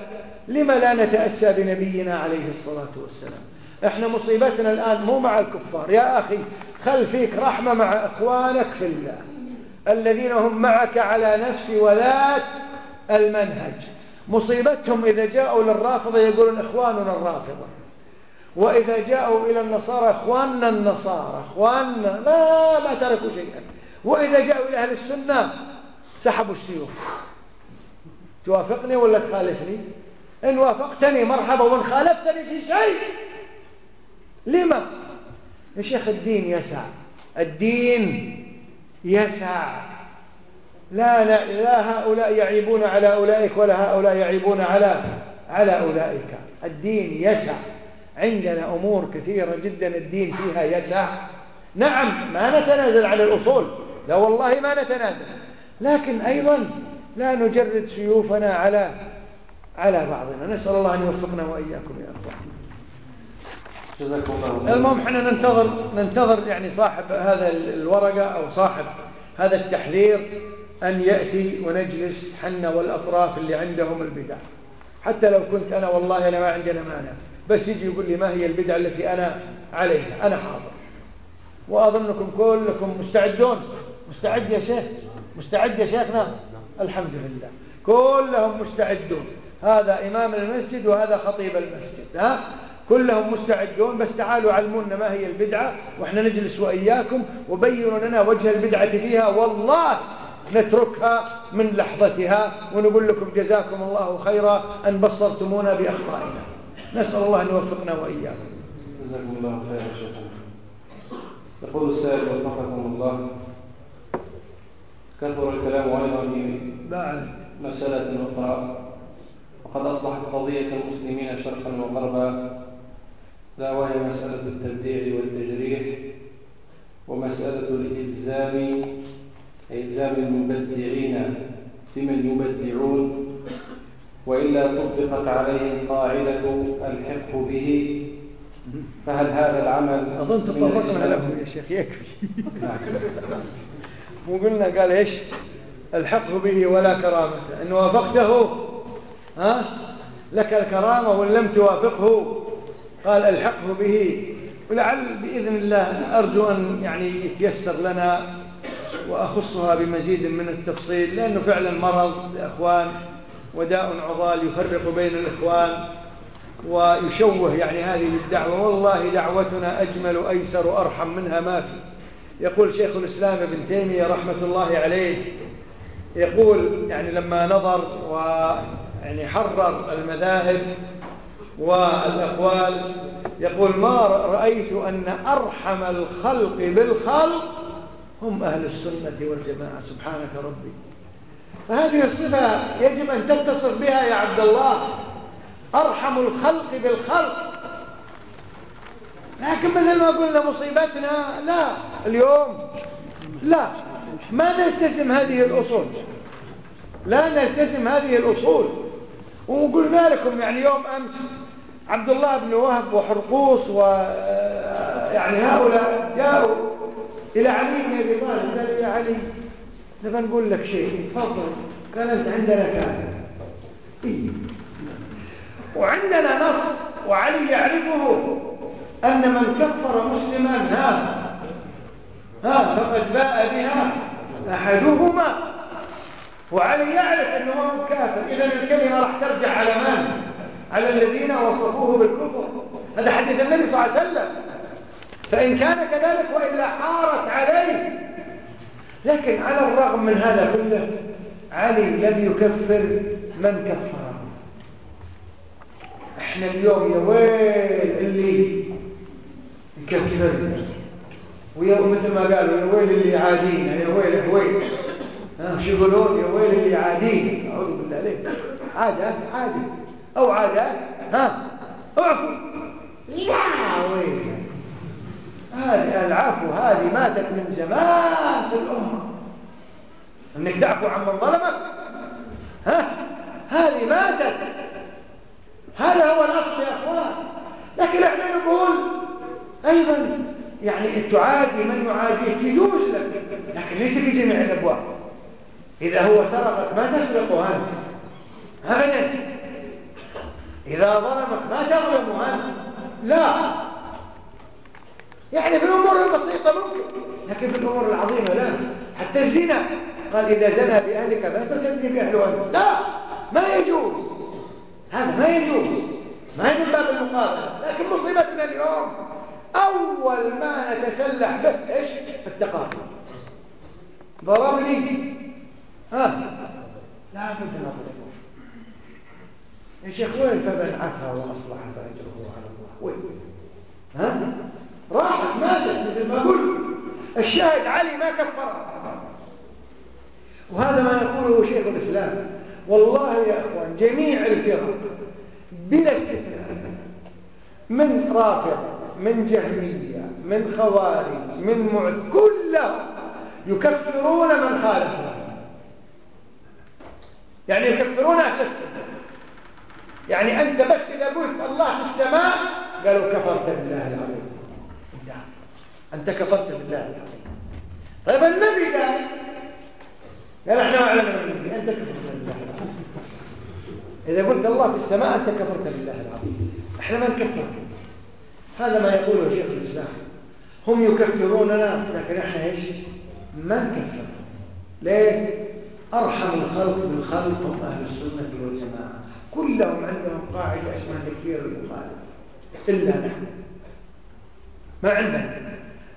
لما لا نتأسى بنبينا عليه الصلاة والسلام؟ إحنا مصيبتنا الآن مو مع الكفار. يا أخي خل فيك رحمة مع إخوانك في الله. الذين هم معك على نفس وذات المنهج. مصيبتهم إذا جاءوا للرافضة يقولون إخواننا الرافضة. وإذا جاءوا إلى النصارى إخواننا النصارى إخواننا لا ما تركوا شيئا. وإذا جاءوا إلى أهل السنة سحبوا السيوف. توافقني ولا تخالفني؟ إن وافقتني مرحبا وإن خالفتني في شيء. لما؟ يا شيخ الدين يسع. الدين يسع. لا, لا, لا هؤلاء يعيبون على أولئك ولا هؤلاء يعيبون على على أولئك. الدين يسع. عندنا أمور كثيرة جدا الدين فيها يسع. نعم ما نتنازل عن الأصول. لا والله ما نتنازل. لكن أيضا لا نجرد سيوفنا على على بعضنا. نسأل الله أن يوفقنا وإياكم يا أخوان. جزاكم الله المهم إحنا ننتظر ننتظر يعني صاحب هذا الورقة أو صاحب هذا التحذير. أن يأتي ونجلس حنا والأطراف اللي عندهم البدع. حتى لو كنت أنا والله أنا ما عندنا مانع بس يجي يقول لي ما هي البدع التي أنا عليها؟ أنا حاضر. وأظنكم كلكم مستعدون. مستعد يا شيخ؟ مستعد يا شيخنا؟ الحمد لله. كلهم مستعدون. هذا إمام المسجد وهذا خطيب المسجد ها؟ كلهم مستعدون. بس تعالوا علمونا ما هي البدعة. وإحنا نجلس وإياكم. وبينوا لنا وجه البدعة فيها. والله نتركها من لحظتها ونقول لكم جزاكم الله خيرا أن بصرتمونا بأخطائنا. نسأل الله أن يوفقنا وإياكم. جزاكم الله خيرا شيخ يقول السائل وفقكم الله كثر الكلام أيضا في مسألة أخرى. وقد أصبحت قضية المسلمين شرقا وغربا لا وهي مسألة التبديع والتجريح ومسألة الإلزام إلزام المبدعين بمن يبدعون؟ وإلا طبقت عليهم قاعدة الحق به. فهل هذا العمل أظن تطرقنا له يا شيخ يكفي. وقلنا قال إيش؟ الحق به ولا كرامة. إن وافقته ها؟ لك الكرامة وإن لم توافقه قال الحقه به. ولعل بإذن الله أرجو أن يعني يتيسر لنا وأخصها بمزيد من التفصيل لأنه فعلا مرض لأخوان وداء عضال يفرق بين الإخوان ويشوه يعني هذه الدعوة. والله دعوتنا أجمل أيسر وأرحم منها ما في. يقول شيخ الإسلام ابن تيمية رحمة الله عليه يقول يعني لما نظر ويعني حرر المذاهب والأقوال يقول ما رأيت أن أرحم الخلق بالخلق هم أهل السنة والجماعة سبحانك ربي. فهذه الصفة يجب أن تتصف بها يا عبد الله. أرحم الخلق بالخلق. لكن مثل ما قلنا مصيبتنا لا. اليوم لا. ما نلتزم هذه الأصول. لا نلتزم هذه الأصول. وقلنا لكم يعني يوم أمس عبد الله بن وهب وحرقوس و يعني هؤلاء جاءوا إلى علي بن أبي طالب قالوا يا علي نبغى نقول لك شيء. تفضل. قال أنت عندنا كافر. إيه؟ وعندنا نص وعلي يعرفه أن من كفر مسلما ها ها فقد باء بها أحدهما. وعلي يعرف أنه هو كافر. إذا الكلمة راح ترجع على من؟ على الذين وصفوه بالكفر. هذا حديث النبي صلى الله عليه وسلم. فإن كان كذلك وإلا حارت عليه. لكن على الرغم من هذا كله علي لم يكفر من كفره. إحنا اليوم يا ويل اللي يكفر ومثل ما قالوا يا ويل اللي يعادينا يا ويل ويل. شو يقولون؟ يا ويل اللي يعادينا أعوذ بالله عليك. عادات عادي. أو عادات ها؟ اعفو لا ويل. هذه العفو هذه ماتت من زمان في الأمة. إنك تعفو عمن ظلمك؟ ها؟ هذه ماتت هذا هو الأصل يا أخوان. لكن إحنا نقول أيضا يعني تعادي من يعاديك يجوز لك. لكن ليس في جميع الأبواب. إذا هو سرقك ما تسرقه أنت. ابدا. إذا ظلمك ما تظلمه أنت. لا. يعني في الأمور البسيطة ممكن. لكن في الأمور العظيمة لا. حتى الزنا. قال إذا زنى بأهلك فلا تزني باهله لا. ما يجوز. هذا ما يجوز. ما هي من باب المقابلة. لكن مصيبتنا اليوم. أول ما نتسلح به إيش؟ التقاتل ضربني ها. لا بد نضربه يا شيخ وين فمن عفا وأصلح فأجره على الله؟ وين؟ ها؟ مثل ما قلت الشاهد علي ما كفر. وهذا ما يقوله شيخ الإسلام. والله يا إخوان جميع الفرق بلا استثناء. من رافض من جهمية من خوارج من معد كلهم يكفرون من خالفهم يعني يكفرون السنة. يعني أنت بس إذا قلت الله في السماء قالوا كفرت بالله العظيم. أنت كفرت بالله طيب النبي قال قال إحنا اعلم النبي أنت كفرت بالله العظيم إذا قلت الله في السماء أنت كفرت بالله العظيم إحنا ما نكفر. هذا ما يقوله شيخ الإسلام. هم يكفروننا لكن إحنا إيش؟ ما نكفر. ليه؟ أرحم الخلق بالخلق هم أهل السنة والجماعة. كلهم عندهم قاعدة اسمها تكفير المخالف. إلا نحن. ما عندنا.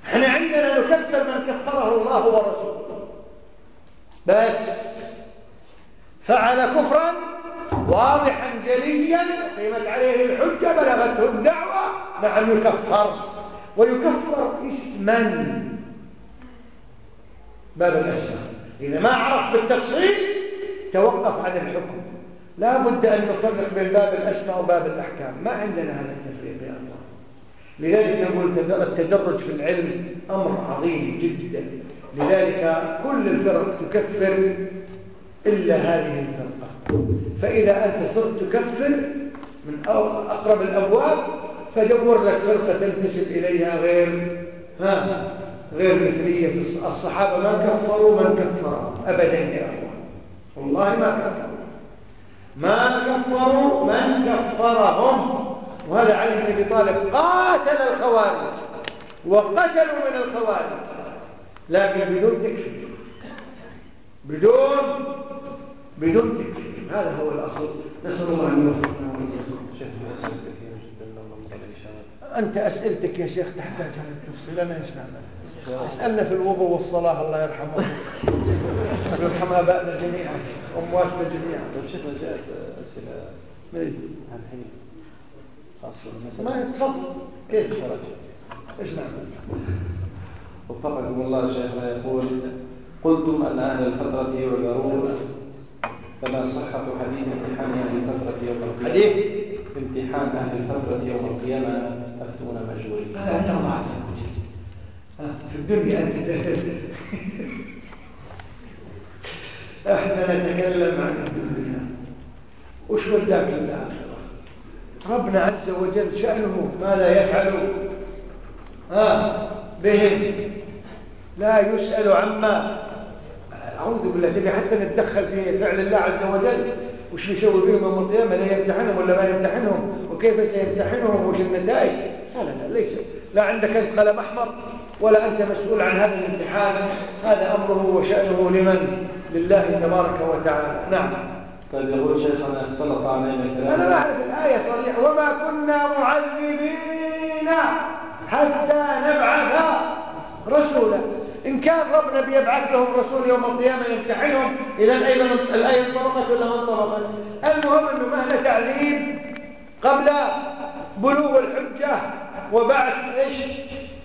إحنا عندنا نكفر من كفره الله ورسوله. بس فعل كفرا واضحا جليا قيمت عليه الحجة بلغته الدعوة نعم يكفر. ويكفر اسما. باب الأسماء إذا ما عرف بالتفصيل توقف عن الحكم. لا بد أن نفرق بين باب الأسماء وباب الأحكام. ما عندنا هذا الله لذلك التدرج في العلم أمر عظيم جدا. لذلك كل الفرق تكفر إلا هذه الفرقة. فإذا أنت صرت تكفر من أقرب الأبواب فدور لك فرقة تنتسب إليها غير ها غير مثلية. الصحابة ما كفروا من كفروا. أبدا يا أخوان. والله ما كفروا. ما كفروا من كفرهم؟ وهذا علي بن أبي طالب قاتل الخوارج وقتلوا من الخوارج. لكن بدون تكفير بدون بدون تكفير هذا هو الأصل. نسأل الله أن يوفقنا أنت أسئلتك يا شيخ تحتاج على التفصيل. أنا إيش نعمل أسألنا في الوضوء والصلاة. الله يرحمه. ويرحم آبائنا جميعا. أمواتنا جميعا. طيب شيخنا جاءت أسئلة؟ عن الحين ما تفضل. كيف خرج إيش نعمل؟ وفقكم الله شيخنا يقول قلتم أن أهل الفترة يعذرون. فما صحة حديث امتحان أهل الفترة يوم القيامة؟ حديث؟ امتحان أهل الفترة يوم القيامة افتون مجهولين هذا عند الله عز وجل. في الدنيا انت إحنا نتكلم عن الدنيا. وش وداك للاخره ربنا عز وجل شأنه ما لا يفعل ها بهم. لا يسأل عما أعوذ بالله تبي حتى نتدخل في فعل الله عز وجل؟ وش بيسوي بهم يوم القيامة؟ لا يمتحنهم ولا ما يمتحنهم؟ وكيف سيمتحنهم؟ وش النتائج؟ لا لا لا ليس. لا عندك أنت قلم أحمر ولا أنت مسؤول عن هذا الامتحان. هذا أمره وشأنه لمن؟ لله تبارك وتعالى. نعم. طيب يقول شيخنا اختلط علينا الكلام. أنا ما أعرف صريحة وما كنا معذبين حتى نبعث رسولا. إن كان ربنا بيبعث لهم رسول يوم القيامة يمتحنهم إذا أيضا الآية انطبقت ولا ما انطبقت المهم أنه مهل تعليم قبل بلوغ الحجة وبعث إيش؟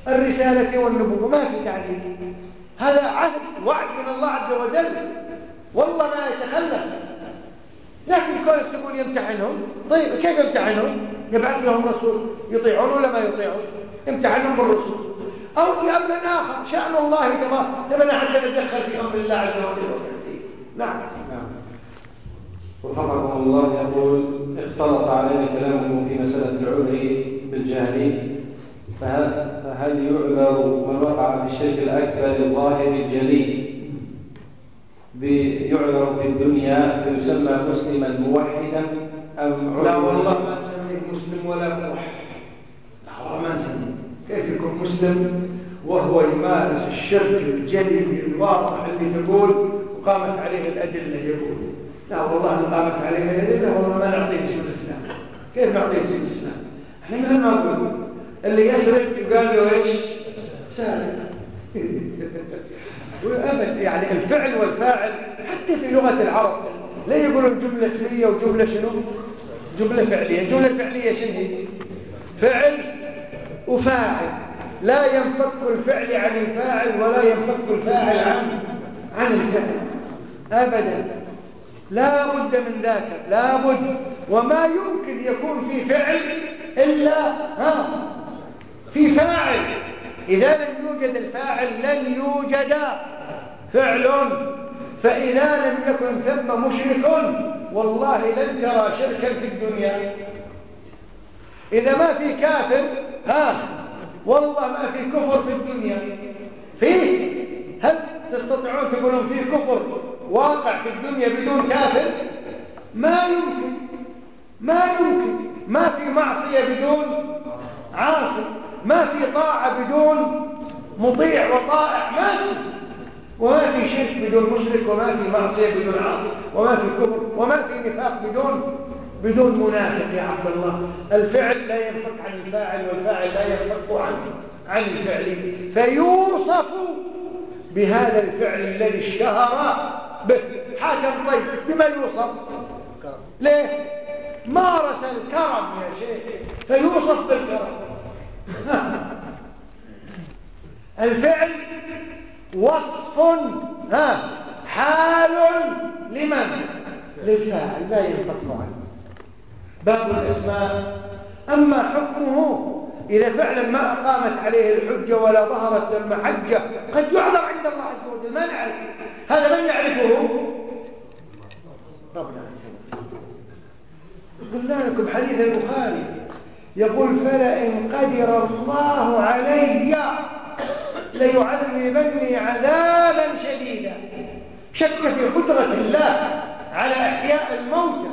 الرسالة والنبوة. ما في تعليم هذا عهد وعد من الله عز وجل. والله ما يتخلف. لكن كونك تقول يمتحنهم طيب كيف يمتحنهم يبعث لهم رسول يطيعون ولا ما يطيعون؟ امتحنهم بالرسول أو في أمر آخر شأن الله كما نحن نتدخل في أمر الله عز وجل. نعم. وفقكم الله يقول اختلط علينا كلامكم في مسألة العذر بالجهل. فهل, فهل يعذر من وقع في الشرك الأكبر الظاهر الجلي يعذر في الدنيا فيسمى مسلما موحدا أم لا والله ما نسميه مسلم ولا موحد. لا والله ما نسميه كيف يكون مسلم وهو يمارس الشرك الجلي الواضح اللي تقول وقامت عليه الأدلة يقول. لا والله قامت عليه الأدلة والله ما نعطيه اسم الإسلام. كيف نعطيه اسم الإسلام؟ إحنا مثل ما قلنا اللي يسرق يقال له إيش؟ سارق وابد يعني الفعل والفاعل حتى في لغة العرب لا يقولون جملة اسمية وجملة شنو؟ جملة فعلية. جملة فعلية شنو فعل وفاعل. لا ينفك الفعل عن الفاعل ولا ينفك الفاعل عن عن الفعل. ابدا. لا بد من ذاك لا بد. وما يمكن يكون في فعل إلا ها في فاعل. إذا لم يوجد الفاعل لن يوجد فعل. فإذا لم يكن ثم مشرك والله لن ترى شركا في الدنيا. إذا ما في كافر ها والله ما في كفر في الدنيا. فيه هل تستطيعون تقولون فيه كفر واقع في الدنيا بدون كافر؟ ما يمكن ما يمكن. ما في معصية بدون عاصي. ما في طاعة بدون مطيع وطائع ما في. وما في شرك بدون مشرك وما في معصية بدون عاصي وما في كفر وما في نفاق بدون بدون منافق يا عبد الله. الفعل لا ينفك عن الفاعل والفاعل لا ينفك عن عن الفعل. فيوصف بهذا الفعل الذي اشتهر به. حاكم طيب بما يوصف؟ ليه؟ مارس الكرم يا شيخ. فيوصف بالكرم. الفعل وصف ها حال لمن؟ للفاعل لا ينفك عنه باب الاسماء أما حكمه إذا فعلا ما أقامت عليه الحجة ولا ظهرت المحجة قد يعذر عند الله عز وجل. ما نعرف؟ هذا من يعرفه؟ ربنا عز وجل قلنا لكم حديث البخاري يقول فلئن قدر الله علي ليعذبني عذابا شديدا. شك في قدرة الله على إحياء الموتى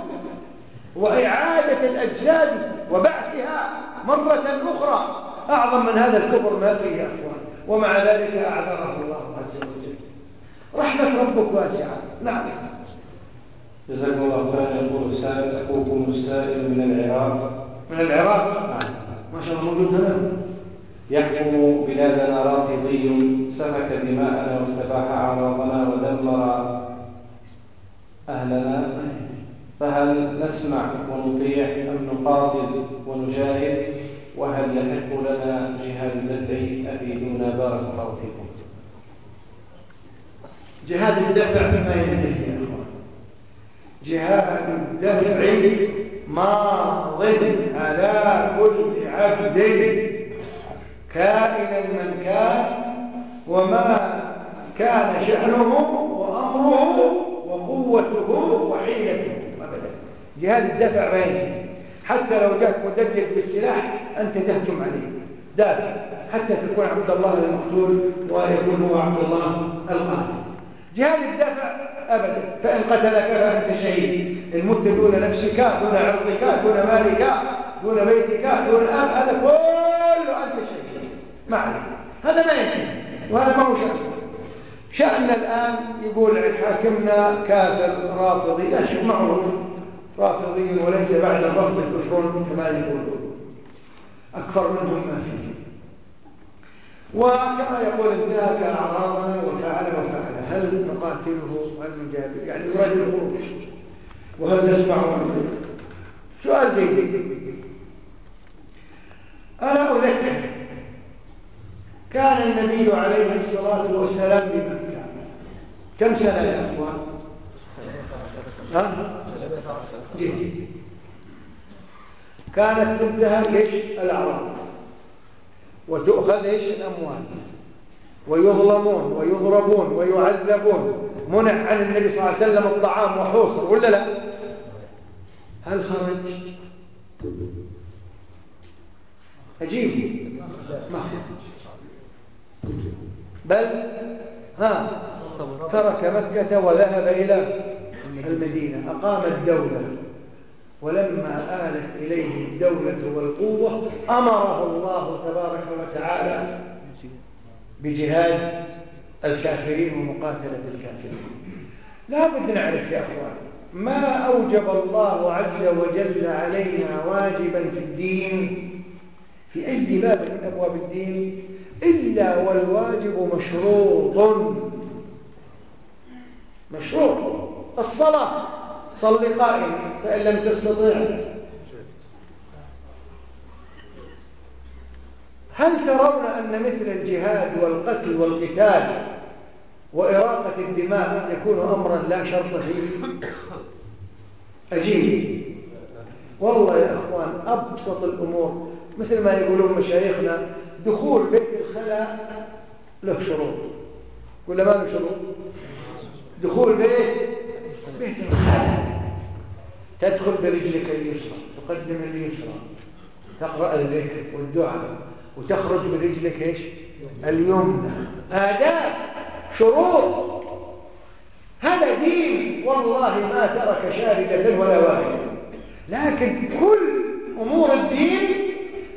وإعادة الأجساد وبعثها مرة أخرى. أعظم من هذا الكفر ما فيه يا أخوان. ومع ذلك أعذره الله عز وجل. رحمة ربك واسعة. نعم. جزاكم الله خيرا. يقول السائل أخوكم السائل من العراق. من العراق؟ ما شاء الله موجود هنا. يحكم بلادنا رافضي سفك دماءنا واستباح أعراضنا ودمر أهلنا. فهل نسمع ونطيع أم نقاتل ونجاهد؟ وهل يحق لنا جهاد الدفع؟ أفيدونا بارك الله فيكم. جهاد الدفع بما ينتهي يا أخوان جهاد الدفع ماض على كل عبد كائنا من كان وما كان شأنه وأمره وقوته وحيلته أبدا. جهاد الدفع بينه حتى لو جاءك مدجج بالسلاح أنت تهجم عليه. دافع. حتى تكون عبد الله المقتول ويكون هو عبد الله القاتل جهاد الدفع أبدا. فإن قتلك فأنت شهيد. المت دون نفسك دون عرضك دون مالك دون بيتك دون أب هذا كله أنت شهيد. ما هذا ما يمكن وهذا ما هو شأن. شأننا الآن يقول حاكمنا كافر رافضي. لا شيء معروف. رافضي وليس بعد الرفض الكفر كما يقولون. أكثر منهم ما فيه. وكما يقول انتهك أعراضنا وفعل وفعل هل نقاتله؟ وهل نجابه يعني يراد الخروج. وهل نسمع ونطيع سؤال جيد. أنا أذكر كان النبي عليه الصلاة والسلام بمكة كم سنة يا أخوان؟ ها؟ جيد. كانت تنتهى إيش الأعراض وتؤخذ إيش الأموال؟ ويظلمون ويضربون ويعذبون. منع عن النبي صلى الله عليه وسلم الطعام وحوصر ولا لا؟ هل خرج أجيب. ما بل ها ترك مكة وذهب إلى المدينة أقام الدولة. ولما آلت إليه الدولة والقوة أمره الله تبارك وتعالى بجهاد الكافرين ومقاتلة الكافرين. لا بد نعرف يا أخوان ما أوجب الله عز وجل علينا واجبا في الدين؟ في أي باب من أبواب الدين؟ إلا والواجب مشروط. مشروط. الصلاة. صل قائما فإن لم تستطيع. هل ترون أن مثل الجهاد والقتل والقتال وإراقة الدماء يكون أمرا لا شرط فيه؟ أجيب. والله يا أخوان أبسط الأمور. مثل ما يقولون مشايخنا دخول بيت الخلاء له شروط. ولا ما له شروط؟ دخول بيت بيت الخلاء. تدخل برجلك اليسرى تقدم اليسرى تقرأ الذكر والدعاء وتخرج برجلك إيش؟ اليمنى. آداب شروط. هذا دين. والله ما ترك شاهدة ولا واحدة لكن كل أمور الدين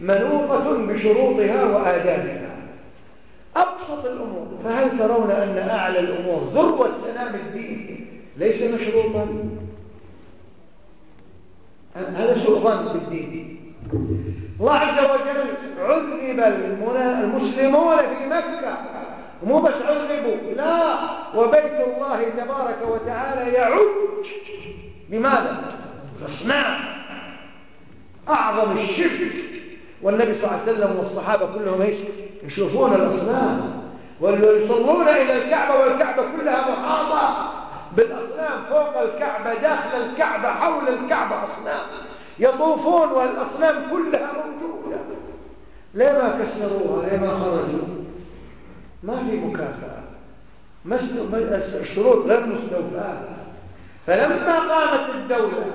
منوطة بشروطها وآدابها. أبسط الأمور. فهل ترون أن أعلى الأمور ذروة سلام الدين ليس مشروطا؟ هذا سوء ظن بالدين الله عز وجل عذب المسلمون في مكة. مو بس عذبوا لا. وبيت الله تبارك وتعالى يعج بماذا؟ الأصنام أعظم الشرك. والنبي صلى الله عليه وسلم والصحابة كلهم إيش؟ يشوفون الأصنام. ويصلون إلى الكعبة والكعبة كلها محاطة بالأصنام فوق الكعبة داخل الكعبة حول الكعبة أصنام. يطوفون والأصنام كلها موجودة. ليه ما كسروها؟ ليه ما خرجوا؟ ما في مكافأة. الشروط غير مستوفاة فلما قامت الدولة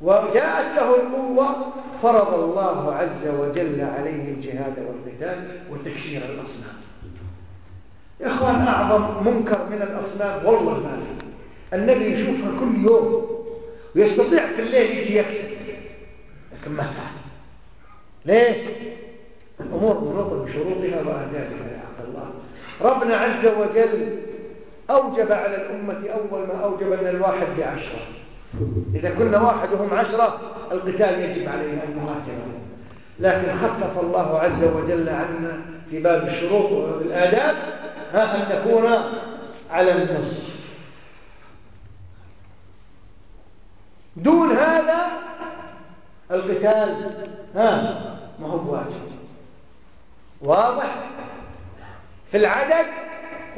وجاءت له القوة فرض الله عز وجل عليه الجهاد والقتال وتكسير الأصنام. إخوان أعظم منكر من الأصنام والله ما النبي يشوفها كل يوم ويستطيع في الليل يجي يكسر. لكن ما فعل. ليه؟ الأمور منوطة بشروطها وآدابها يا عبد الله. ربنا عز وجل أوجب على الأمة أول ما أوجب أن الواحد بعشرة. إذا كنا واحد وهم عشرة القتال يجب علينا أن نقاتلهم لكن خفف الله عز وجل عنا في باب الشروط والآداب ها أن نكون على النصف. دون هذا القتال ها ما هو واجب واضح؟ في العدد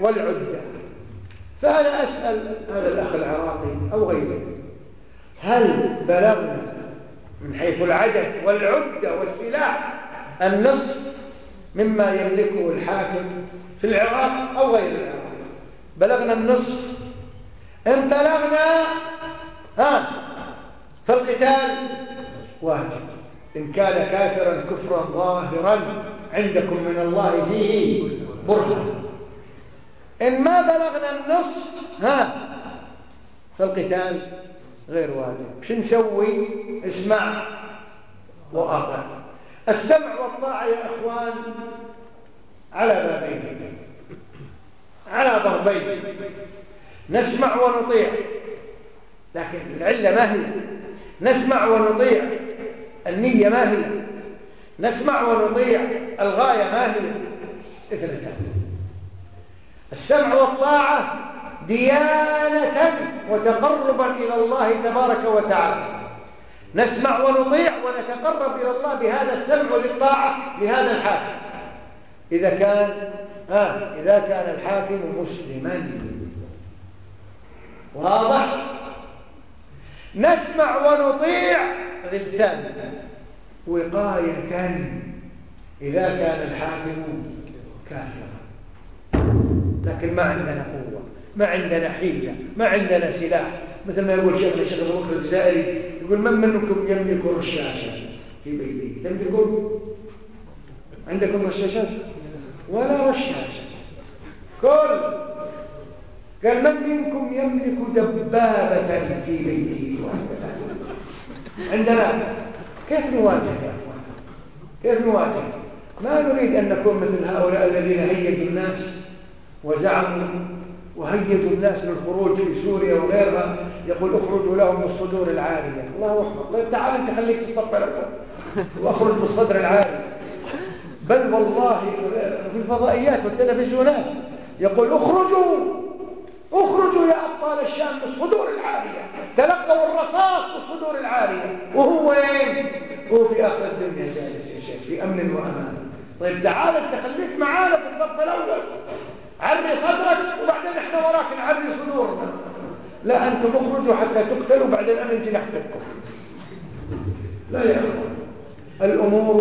والعدة. فأنا أسأل هذا الأخ العراقي أو غيره هل بلغنا من حيث العدد والعدة والسلاح النصف؟ مما يملكه الحاكم في العراق أو غير العراق. بلغنا النصف. إن بلغنا ها فالقتال واجب. إن كان كافرا كفرا ظاهرا عندكم من الله فيه برهان. إن ما بلغنا النصف ها فالقتال غير واجب. شو نسوي؟ اسمع وأطع السمع والطاعة يا أخوان على بابين. على ضربين. نسمع ونطيع. لكن العلة ما هي. نسمع ونطيع. النية ما هي. نسمع ونطيع. الغاية ما هي. اثنتان السمع والطاعة ديانة وتقربا إلى الله تبارك وتعالى. نسمع ونطيع ونتقرب إلى الله بهذا السمع والطاعة لهذا الحاكم. إذا كان آه إذا كان الحاكم مسلما. واضح؟ نسمع ونطيع الثاني وقاية إذا كان الحاكم كافرا. لكن ما عندنا قوة ما عندنا حيلة ما عندنا سلاح. مثل ما يقول شيخنا الشيخ ابو الجزائري يقول من منكم يملك رشاشة في بيته؟ تملكون عندكم رشاشات ولا رشاشة كل قال من منكم يملك دبابة في بيته؟ عندنا كيف نواجه يا أخوان؟ كيف نواجه؟ ما نريد أن نكون مثل هؤلاء الذين هيجوا الناس وزعموا وهيجوا الناس للخروج في سوريا وغيرها يقول اخرجوا لهم الصدور العالية الله أكبر. طيب تعال أنت خليك في الصف الأول. واخرج بالصدر العالي بل والله في الفضائيات والتلفزيونات يقول اخرجوا اخرجوا يا أبطال الشام بالصدور العالية تلقوا الرصاص بالصدور العالية وهو وين؟ هو في آخر الدنيا جالس يا شيخ في أمن وأمان. طيب تعال أنت خليك معانا في الصف الأول. عري صدرك وبعدين إحنا وراك نعري صدورنا. لا أنتم اخرجوا حتى تقتلوا بعدين أنا نجي نحتلكم لا يا أخوان. الأمور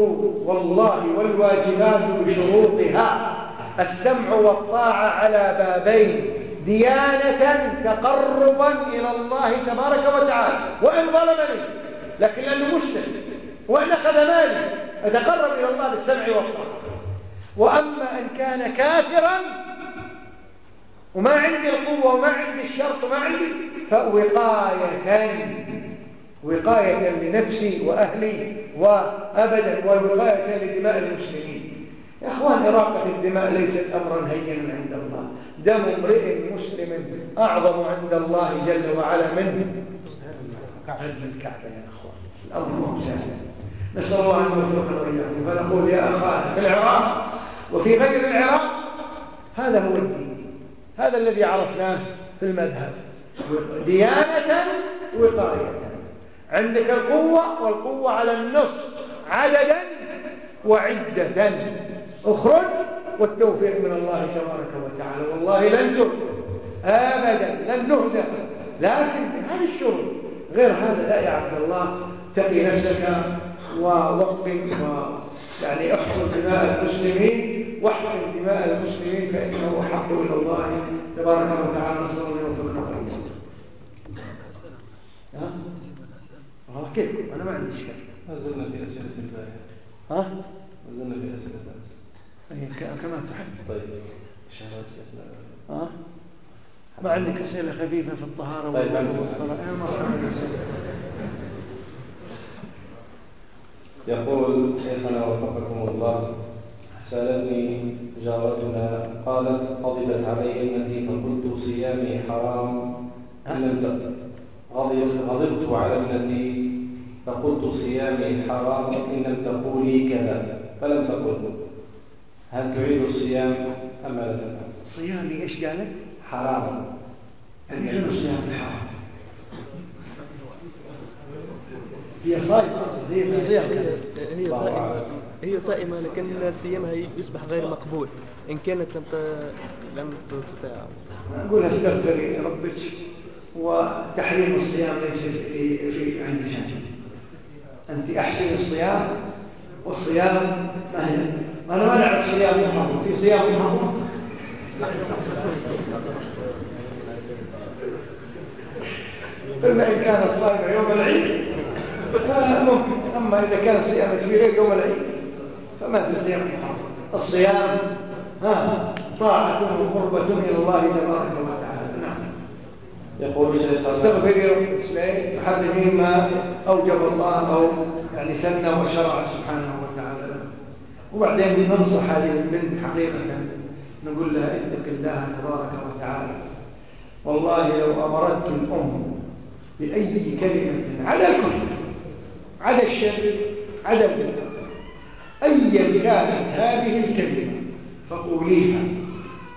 والله والواجبات بشروطها. السمع والطاعة على بابين. ديانة تقربا إلى الله تبارك وتعالى. وإن ظلمني لكن لأنه مسلم وإن أخذ مالي أتقرب إلى الله بالسمع والطاعة. وأما أن كان كافرا وما عندي القوة وما عندي الشرط وما عندي فوقاية وقاية لنفسي وأهلي وأبدا ووقاية لدماء المسلمين. يا أخوان إراقة الدماء ليست أمرا هينا عند الله. دم امرئ مسلم أعظم عند الله جل وعلا منه عدل الكعبة يا أخوان الأمر سهل نسأل الله أن يوفقنا وإياكم. فنقول يا أخوان في العراق وفي غير العراق هذا هو الدين. هذا الذي عرفناه في المذهب. ديانة وقاية عندك القوة والقوة على النصف عددا وعدة. اخرج والتوفيق من الله تبارك وتعالى. والله لن تهزم أبدا لن نهزم. لكن هذه الشروط. غير هذا لا يا عبد الله. تقي نفسك ووقف يعني احفظ دماء المسلمين. واحفظ دماء المسلمين فإنه حق إلى الله تبارك وتعالى. نسال الله يوفقنا ها؟ ها كيف؟ أنا ما عندي اشكال نزلنا في أسئلة البارحة. ها؟ نزلنا في أسئلة البارحة. إيه، كما تحب. طيب شهادة ها؟ ما عندك أسئلة خفيفة في الطهارة طيب والصلاة؟ يقول شيخنا وفقكم الله سألتني جارتنا قالت قضبت علي ابنتي فقلت صيامي حرام. إن لم غضبت على ابنتي فقلت صيامي حرام. إن لم تقولي كذا فلم تقل. هل تعيد الصيام أم لا؟ تفعل؟ صيامي إيش قالت؟ حرام. يعني شنو الصيام حرام؟ هي صائمة هي صيام هي صائمة هي صائمة لكن صيامها يصبح غير مقبول. إن كانت لم لم تطيع أقول استغفري ربك وتحريم الصيام ليس في في عندي شيء أنت أحسن الصيام والصيام ما هي أنا ما نعرف صيام محرم في صيام محرم إلا إن كانت صائمة يوم العيد. فممكن أما إذا كان صيام في غير يوم العيد. فما في صيام محرم الصيام ها طاعة وقربة إلى الله تبارك وتعالى. نعم. يقول الشيخ استغفري ربك تحرمين ما أوجب الله أو يعني سنة وشرع سبحانه وتعالى. وبعدين بننصح هذه البنت حقيقة نقول لها اتق الله تبارك وتعالى. والله لو أمرتك الأم بأي كلمة على الكفر على الشرك على البدع أيا كانت هذه الكلمة؟ فقوليها.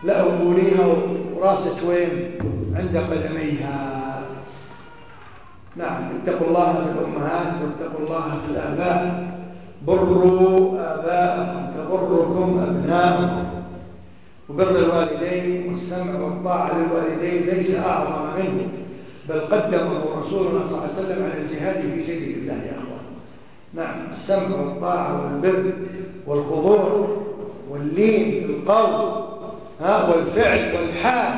لا قوليها وراسك وين؟ عند قدميها. نعم اتقوا الله في الأمهات واتقوا الله في الآباء. بروا آباءكم تبركم أبناءكم. وبر الوالدين والسمع والطاعة للوالدين ليس أعظم منه بل قدمه رسولنا صلى الله عليه وسلم على الجهاد في سبيل الله يا أخوان. نعم السمع والطاعة والبر والخضوع واللين القول ها والفعل والحال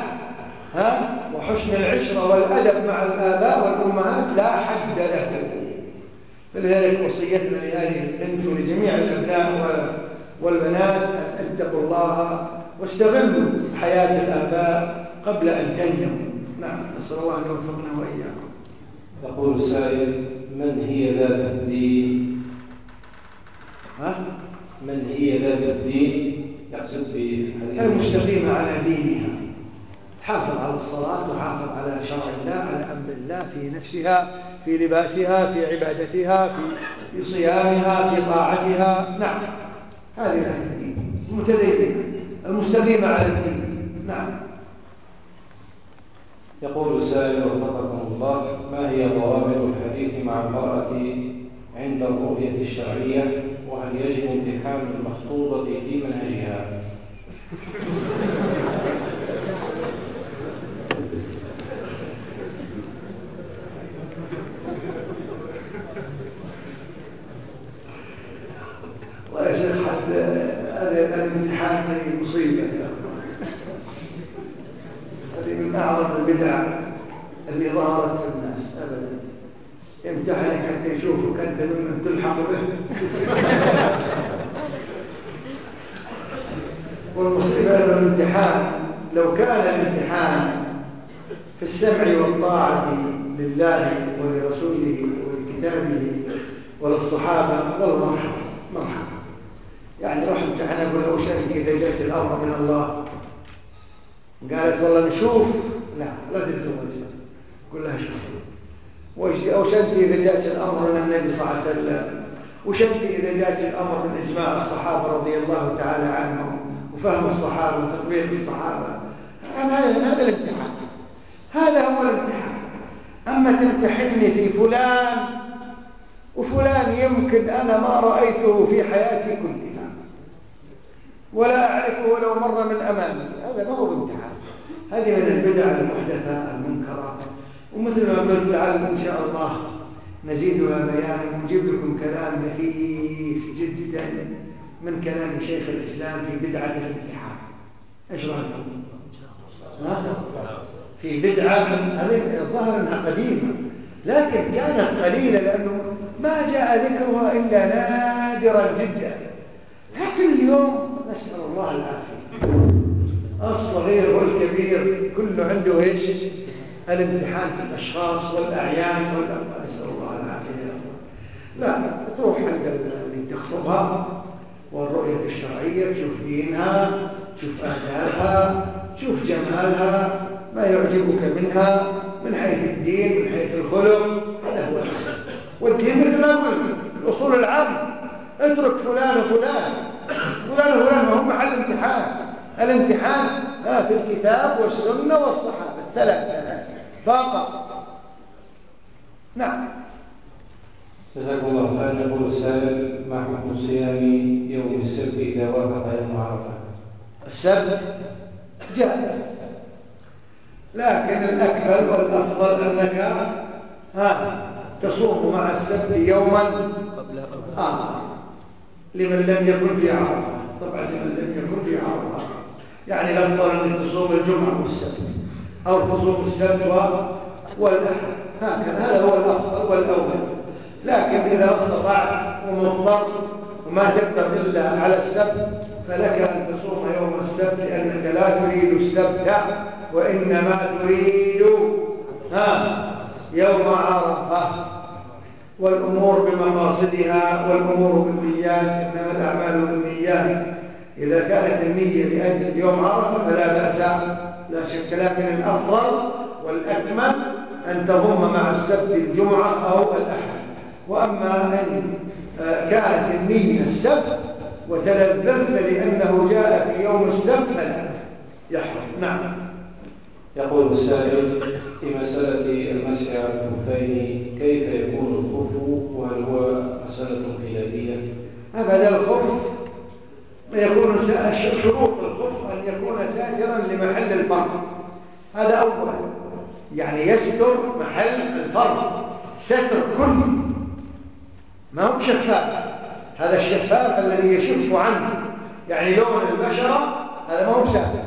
ها وحسن العشرة والأدب مع الآباء والأمهات لا حد له. فلذلك وصيتنا لهذه البنت ولجميع الأبناء والبنات أن اتقوا الله واستغلوا حياة الآباء قبل أن تنجموا. نعم نسأل الله أن يوفقنا وإياكم. يقول السائل من هي ذات الدين؟ ها؟ من هي ذات الدين؟ يقصد في المستقيمة على دينها. تحافظ على الصلاة وحافظ على شرع الله على أمر الله في نفسها في لباسها في عبادتها في صيامها في طاعتها. نعم. هذه ذات الدين. المتدينة المستقيمة على الدين. نعم. يقول السائل وفقكم الله ما هي ضوابط الحديث مع المرأة عند الرؤية الشرعية؟ وهل يجب امتحان المخطوبة في منهجها؟ الله يا شيخ هذا الامتحان مصيبة. من أعظم البدع اللي ظهرت في الناس أبدا. يمتحنك حتى يشوفك أنت ممن تلحق به. والمصيبة الامتحان لو كان الامتحان في السمع والطاعة لله ولرسوله ولكتابه وللصحابة والمرحب مرحبا. يعني روح له وش انت إذا جاءت الأمر من الله قالت والله نشوف. لا لا تتزوج قول لها شوف. وش أنت إذا جاءت الأمر من النبي صلى الله عليه وسلم؟ وش أنت إذا جاءت الأمر من إجماع الصحابة رضي الله تعالى عنهم وفهم الصحابة وتطبيق الصحابة؟ هذا هذا الامتحان. هذا هو الامتحان. أما تمتحني في فلان وفلان يمكن أنا ما رأيته في حياتي كلها. ولا أعرفه لو مر من أمامي. هذا ما هو امتحان هذه من البدع المحدثة المنكرة. ومثل ما قلت لعل إن شاء الله نزيدها بيانا ونجيب لكم كلام نفيس جدا من كلام شيخ الإسلام في بدعة الامتحان. إيش رايكم في بدعة هذه الظاهر انها قديمة. لكن كانت قليلة لأنه ما جاء ذكرها إلا نادرا جدا. لكن اليوم نسأل الله العافية. الصغير والكبير كله عنده إيش؟ الامتحان في الأشخاص والأعيان والأموال نسأل الله العافية لا تروح عند اللي تخطبها والرؤية الشرعية تشوف دينها تشوف آدابها تشوف جمالها ما يعجبك منها من حيث الدين من حيث الخلق. هذا هو الأصل. والدين مثل ما قلت الأصول العامة. اترك فلان وفلان. فلان وفلان هو محل امتحان. الامتحان في الكتاب والسنة والصحابة. الثلاثة فقط نعم. جزاكم الله خيرا. يقول السائل ما حكم صيام يوم السبت إذا وافق يوم عرفة؟ السبت جائز. لكن الأكمل والأفضل أنك ها تصوم مع السبت يوما. قبل آخر لمن لم يكن في عرفة. طبعا لمن لم يكن في عرفة. يعني الأفضل أن تصوم الجمعة والسبت أو تصوم السبت والأحد. هكذا هذا هو الأفضل والأول لكن إذا استطعت ومضطر وما تقدر إلا على السبت فلك أن تصوم يوم السبت لأنك لا تريد السبت وإنما تريد ها يوم عرفة. والأمور بمقاصدها والأمور بالنيات إنما الأعمال بالنيات. إذا كانت النية لأجل يوم عرفة فلا بأس لا شك لكن الأفضل والأكمل أن تضم مع السبت الجمعة أو الأحد. وأما أن آه، كانت النية السبت وتلذذت لأنه جاء في يوم السبت فلا. يحرم. نعم. يقول السائل في مسألة المسح على الخفين كيف يكون الخف وهل هو مسألة خلافية؟ أبدا الخف يكون شروط الخف أن يكون ساترا لمحل الفرق هذا أولا يعني يستر محل الفرق ستر كل ما هو شفاف. هذا الشفاف الذي يشف عنه. يعني لون البشرة هذا ما هو ساتر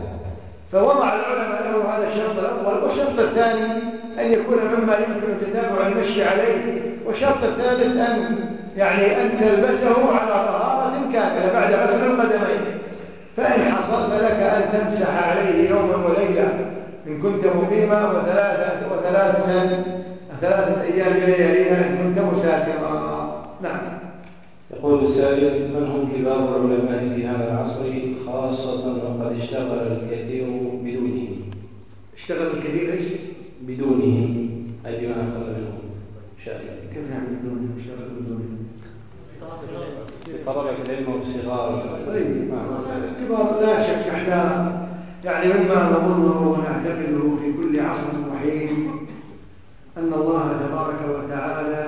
فوضع العلماء له هذا الشرط الأول والشرط الثاني أن يكون مما يمكن تتابع المشي عليه. والشرط الثالث أن يعني أن تلبسه على طهارة كاملة بعد غسل القدمين. فإن حصل فلك أن تمسح عليه يوما وليلة إن كنت مقيما وثلاثة وثلاثة ثلاثة أيام لياليها إن كنت مسافرا. نعم. يقول السائل من هم كبار العلماء في هذا العصر؟ خاصة وقد اشتغل الكثير بدونه اشتغل الكثير إيش؟ بدونه أي بما أقل منهم شاء كم يعني بدونه اشتغل بدونه طلبة العلم والصغار. طيب الكبار لا شك إحنا يعني مما نظنه ونعتقده في كل عصر وحين أن الله تبارك وتعالى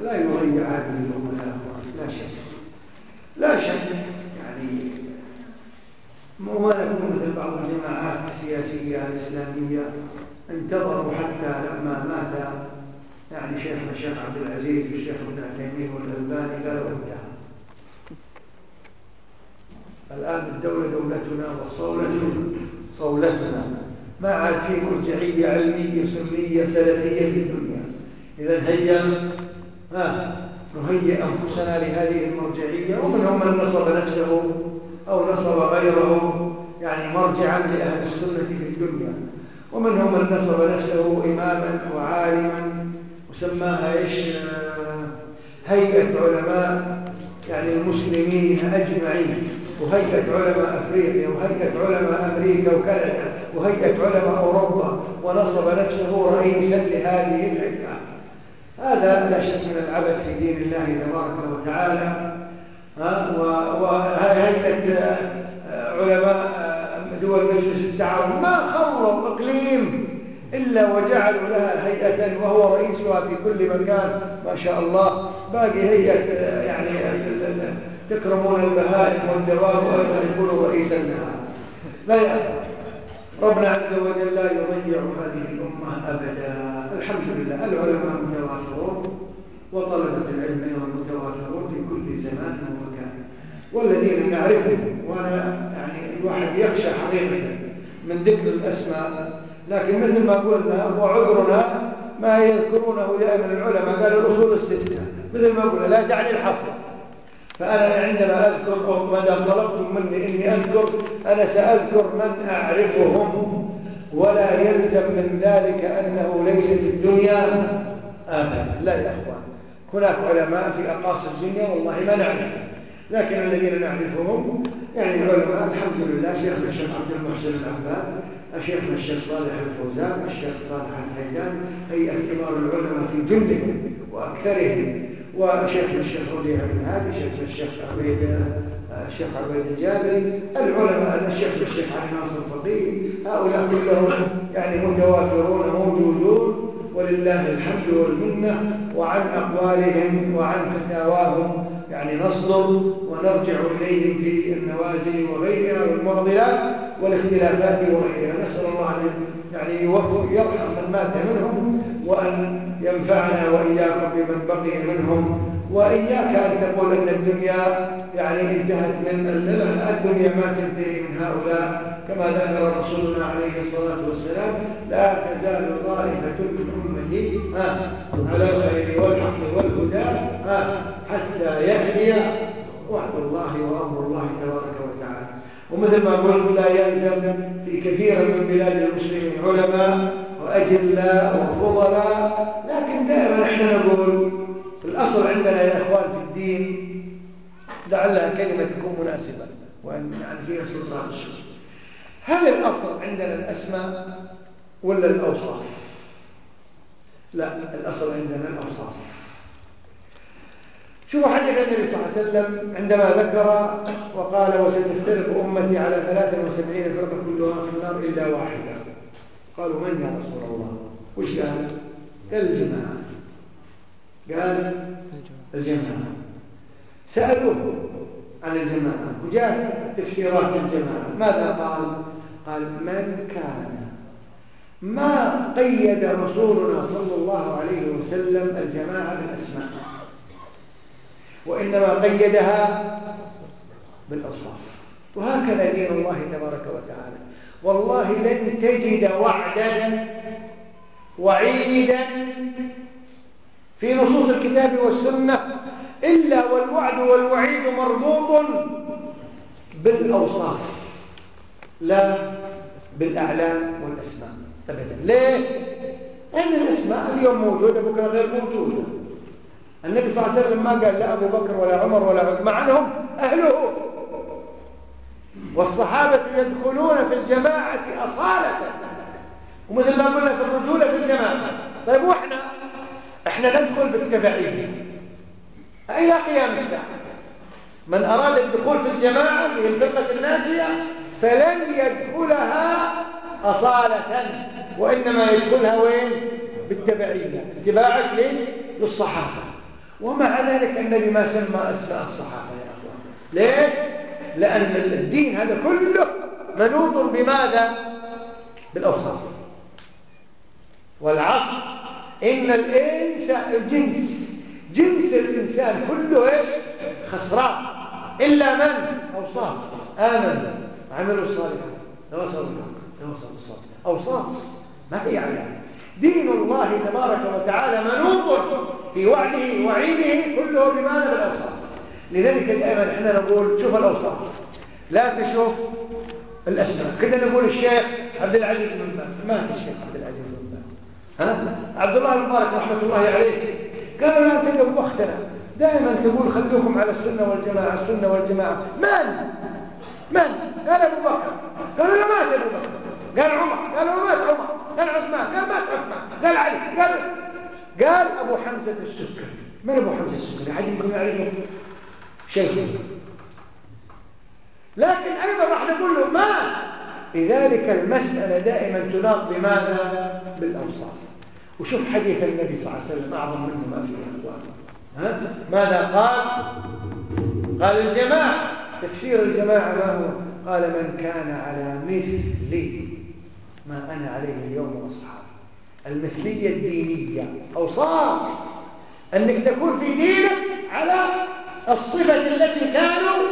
لا يضيع هذه الأمة. لا شك. لا شك. يعني وما نكون مثل بعض الجماعات السياسية الإسلامية انتظروا حتى لما مات يعني شيخنا الشيخ عبد العزيز والشيخ ابن عثيمين والألباني قالوا انتهى. الآن الدولة دولتنا والصولة صولتنا. ما عاد في مرجعية علمية سنية سلفية في الدنيا. إذا هيا ها نهيئ أنفسنا لهذه المرجعية ومنهم من نصب نفسه أو نصب غيره يعني مرجعا لأهل السنة في الدنيا. ومنهم من نصب نفسه إماما وعالما وسماها إيش؟ هيئة علماء يعني المسلمين أجمعين. وهيئة علماء أفريقيا وهيئة علماء أمريكا وكندا وهيئة علماء أوروبا ونصب نفسه رئيسا لهذه الهيئة. هذا لا شك من العبث في دين الله تبارك وتعالى. وهيئة علماء دول مجلس التعاون. ما خرب إقليم إلا وجعلوا لها هيئة وهو رئيسها في كل مكان ما شاء الله. باقي هيئة يعني تكرمون البهائم والدواب وأيضا يكونوا رئيسا لها لا يأثر ربنا عز وجل لا يضيع هذه الأمة أبدا. الحمد لله. العلماء متواترون وطلبة العلم أيضا متواترون في كل زمان ومكان. والذين نعرفهم وأنا يعني الواحد يخشى حقيقة من ذكر الأسماء لكن مثل ما قلنا هو عذرنا ما يذكرونه دائما العلماء قالوا الأصول الستة. مثل ما قلنا لا تعني الحصر. فأنا عندما أذكر أو مدى طلبتم مني إني أذكر أنا سأذكر من أعرفهم ولا يلزم من ذلك أنه ليس في الدنيا أبدا لا يا أخوان هناك علماء في أقاصي الدنيا والله ما نعرف لكن الذين نعرفهم يعني العلماء الحمد لله شيخنا الشيخ عبد المحسن العباد شيخنا الشيخ صالح الفوزان الشيخ صالح الحيدان هيئة كبار العلماء في جلدهم وأكثرهم وشيخنا الشيخ ربيع بن هادي شيخنا الشيخ عبيد الشيخ عبيد الجابري العلماء الشيخ الشيخ علي ناصر الفقيه هؤلاء كلهم يعني متوافرون موجودون ولله الحمد والمنة وعن أقوالهم وعن فتاواهم يعني نصدر ونرجع إليهم في النوازل وغيرها والمعضلات والاختلافات وغيرها. نسأل الله أن يعني يرحم من مات منهم وأن ينفعنا وإياكم بمن بقي منهم. وإياك أن تقول أن الدنيا يعني انتهت من الدنيا ما تنتهي من هؤلاء. كما ذكر رسولنا عليه الصلاة والسلام لا تزال طائفة من أمتي على الخير والحق والهدى حتى يأتي وعد الله وأمر الله تبارك وتعالى. ومثل ما قلت لا يلزم في كثير من بلاد المسلمين علماء وأجلاء وفضلاء لكن دائما إحنا نقول الأصل عندنا يا إخوان في الدين لعلها كلمة تكون مناسبة وأن فيها سلطان الشيء هل الأصل عندنا الأسماء ولا الأوصاف؟ لا الأصل عندنا الأوصاف شوفوا حديث النبي صلى الله عليه وسلم عندما ذكر وقال وستفترق أمتي على 73 فرقة كلها في النار إلا واحدة. قالوا من يا رسول الله؟ وش قال؟ قال الجماعة. قال الجماعة. سألوه عن الجماعة وجاء تفسيرات الجماعة. ماذا قال؟ قال من كان ما قيد رسولنا صلى الله عليه وسلم الجماعة بالأسماء وإنما قيدها بالأوصاف. وهكذا دين الله تبارك وتعالى. والله لن تجد وعدا وعيدا في نصوص الكتاب والسنة إلا والوعد والوعيد مربوط بالأوصاف لا بالأعلام والأسماء. أبدا ليه؟ لأن الأسماء اليوم موجودة بكرة غير موجودة. النبي صلى الله عليه وسلم ما قال لا أبو بكر ولا عمر ولا عثمان مع أنهم أهله. والصحابة يدخلون في الجماعة أصالة. ومثل ما قلنا في الرجولة في الجماعة. طيب وإحنا؟ إحنا ندخل بالتبعية إلى قيام الساعة. من أراد الدخول في الجماعة في الفرقة الناجية فلن يدخلها أصالة وإنما يدخلها وين؟ بالتبعية. اتباعك للصحابة. ومع ذلك النبي ما سمى أسماء الصحابة يا أخوان. ليه؟ لأن الدين هذا كله منوط بماذا؟ بالأوصاف. والعصر إن الإنسان الجنس. جنس الإنسان كله إيش؟ خسران. إلا من؟ أوصاف. آمن. عملوا الصالحات. توصلوا بالحق أوصاف ما هي يعني؟ دين الله تبارك وتعالى منوط في وعده وعيده كله بماذا بالأوصاف. لذلك دائما إحنا نقول شوف الأوصاف. لا تشوف الأسماء. كنا نقول الشيخ عبد العزيز بن باز. ما في الشيخ عبد العزيز بن باز؟ ها؟ عبد الله المبارك رحمة الله عليه. قالوا لا تدعوا وقتنا دائما تقول خلوكم على السنة والجماعة السنة والجماعة. من؟ من؟ قال أبو بكر. قالوا لا مات أبو بكر. قال عمر قالوا مات عمر. قال عثمان قال مات عثمان. قال علي قال قال أبو حمزة السكري. من أبو حمزة السكري؟ أحد يمكن يعرفه شيء لكن أيضا راح نقول له ما لذلك المسألة دائما تناط بماذا؟ بالأوصاف. وشوف حديث النبي صلى الله عليه وسلم أعظم منه ما فيه ها؟ ماذا قال؟ قال الجماعة تفسير الجماعة ما هو؟ قال من كان على مثل ما أنا عليه اليوم وأصحابي المثلية الدينية أوصاف أنك تكون في دينك على الصفة التي كانوا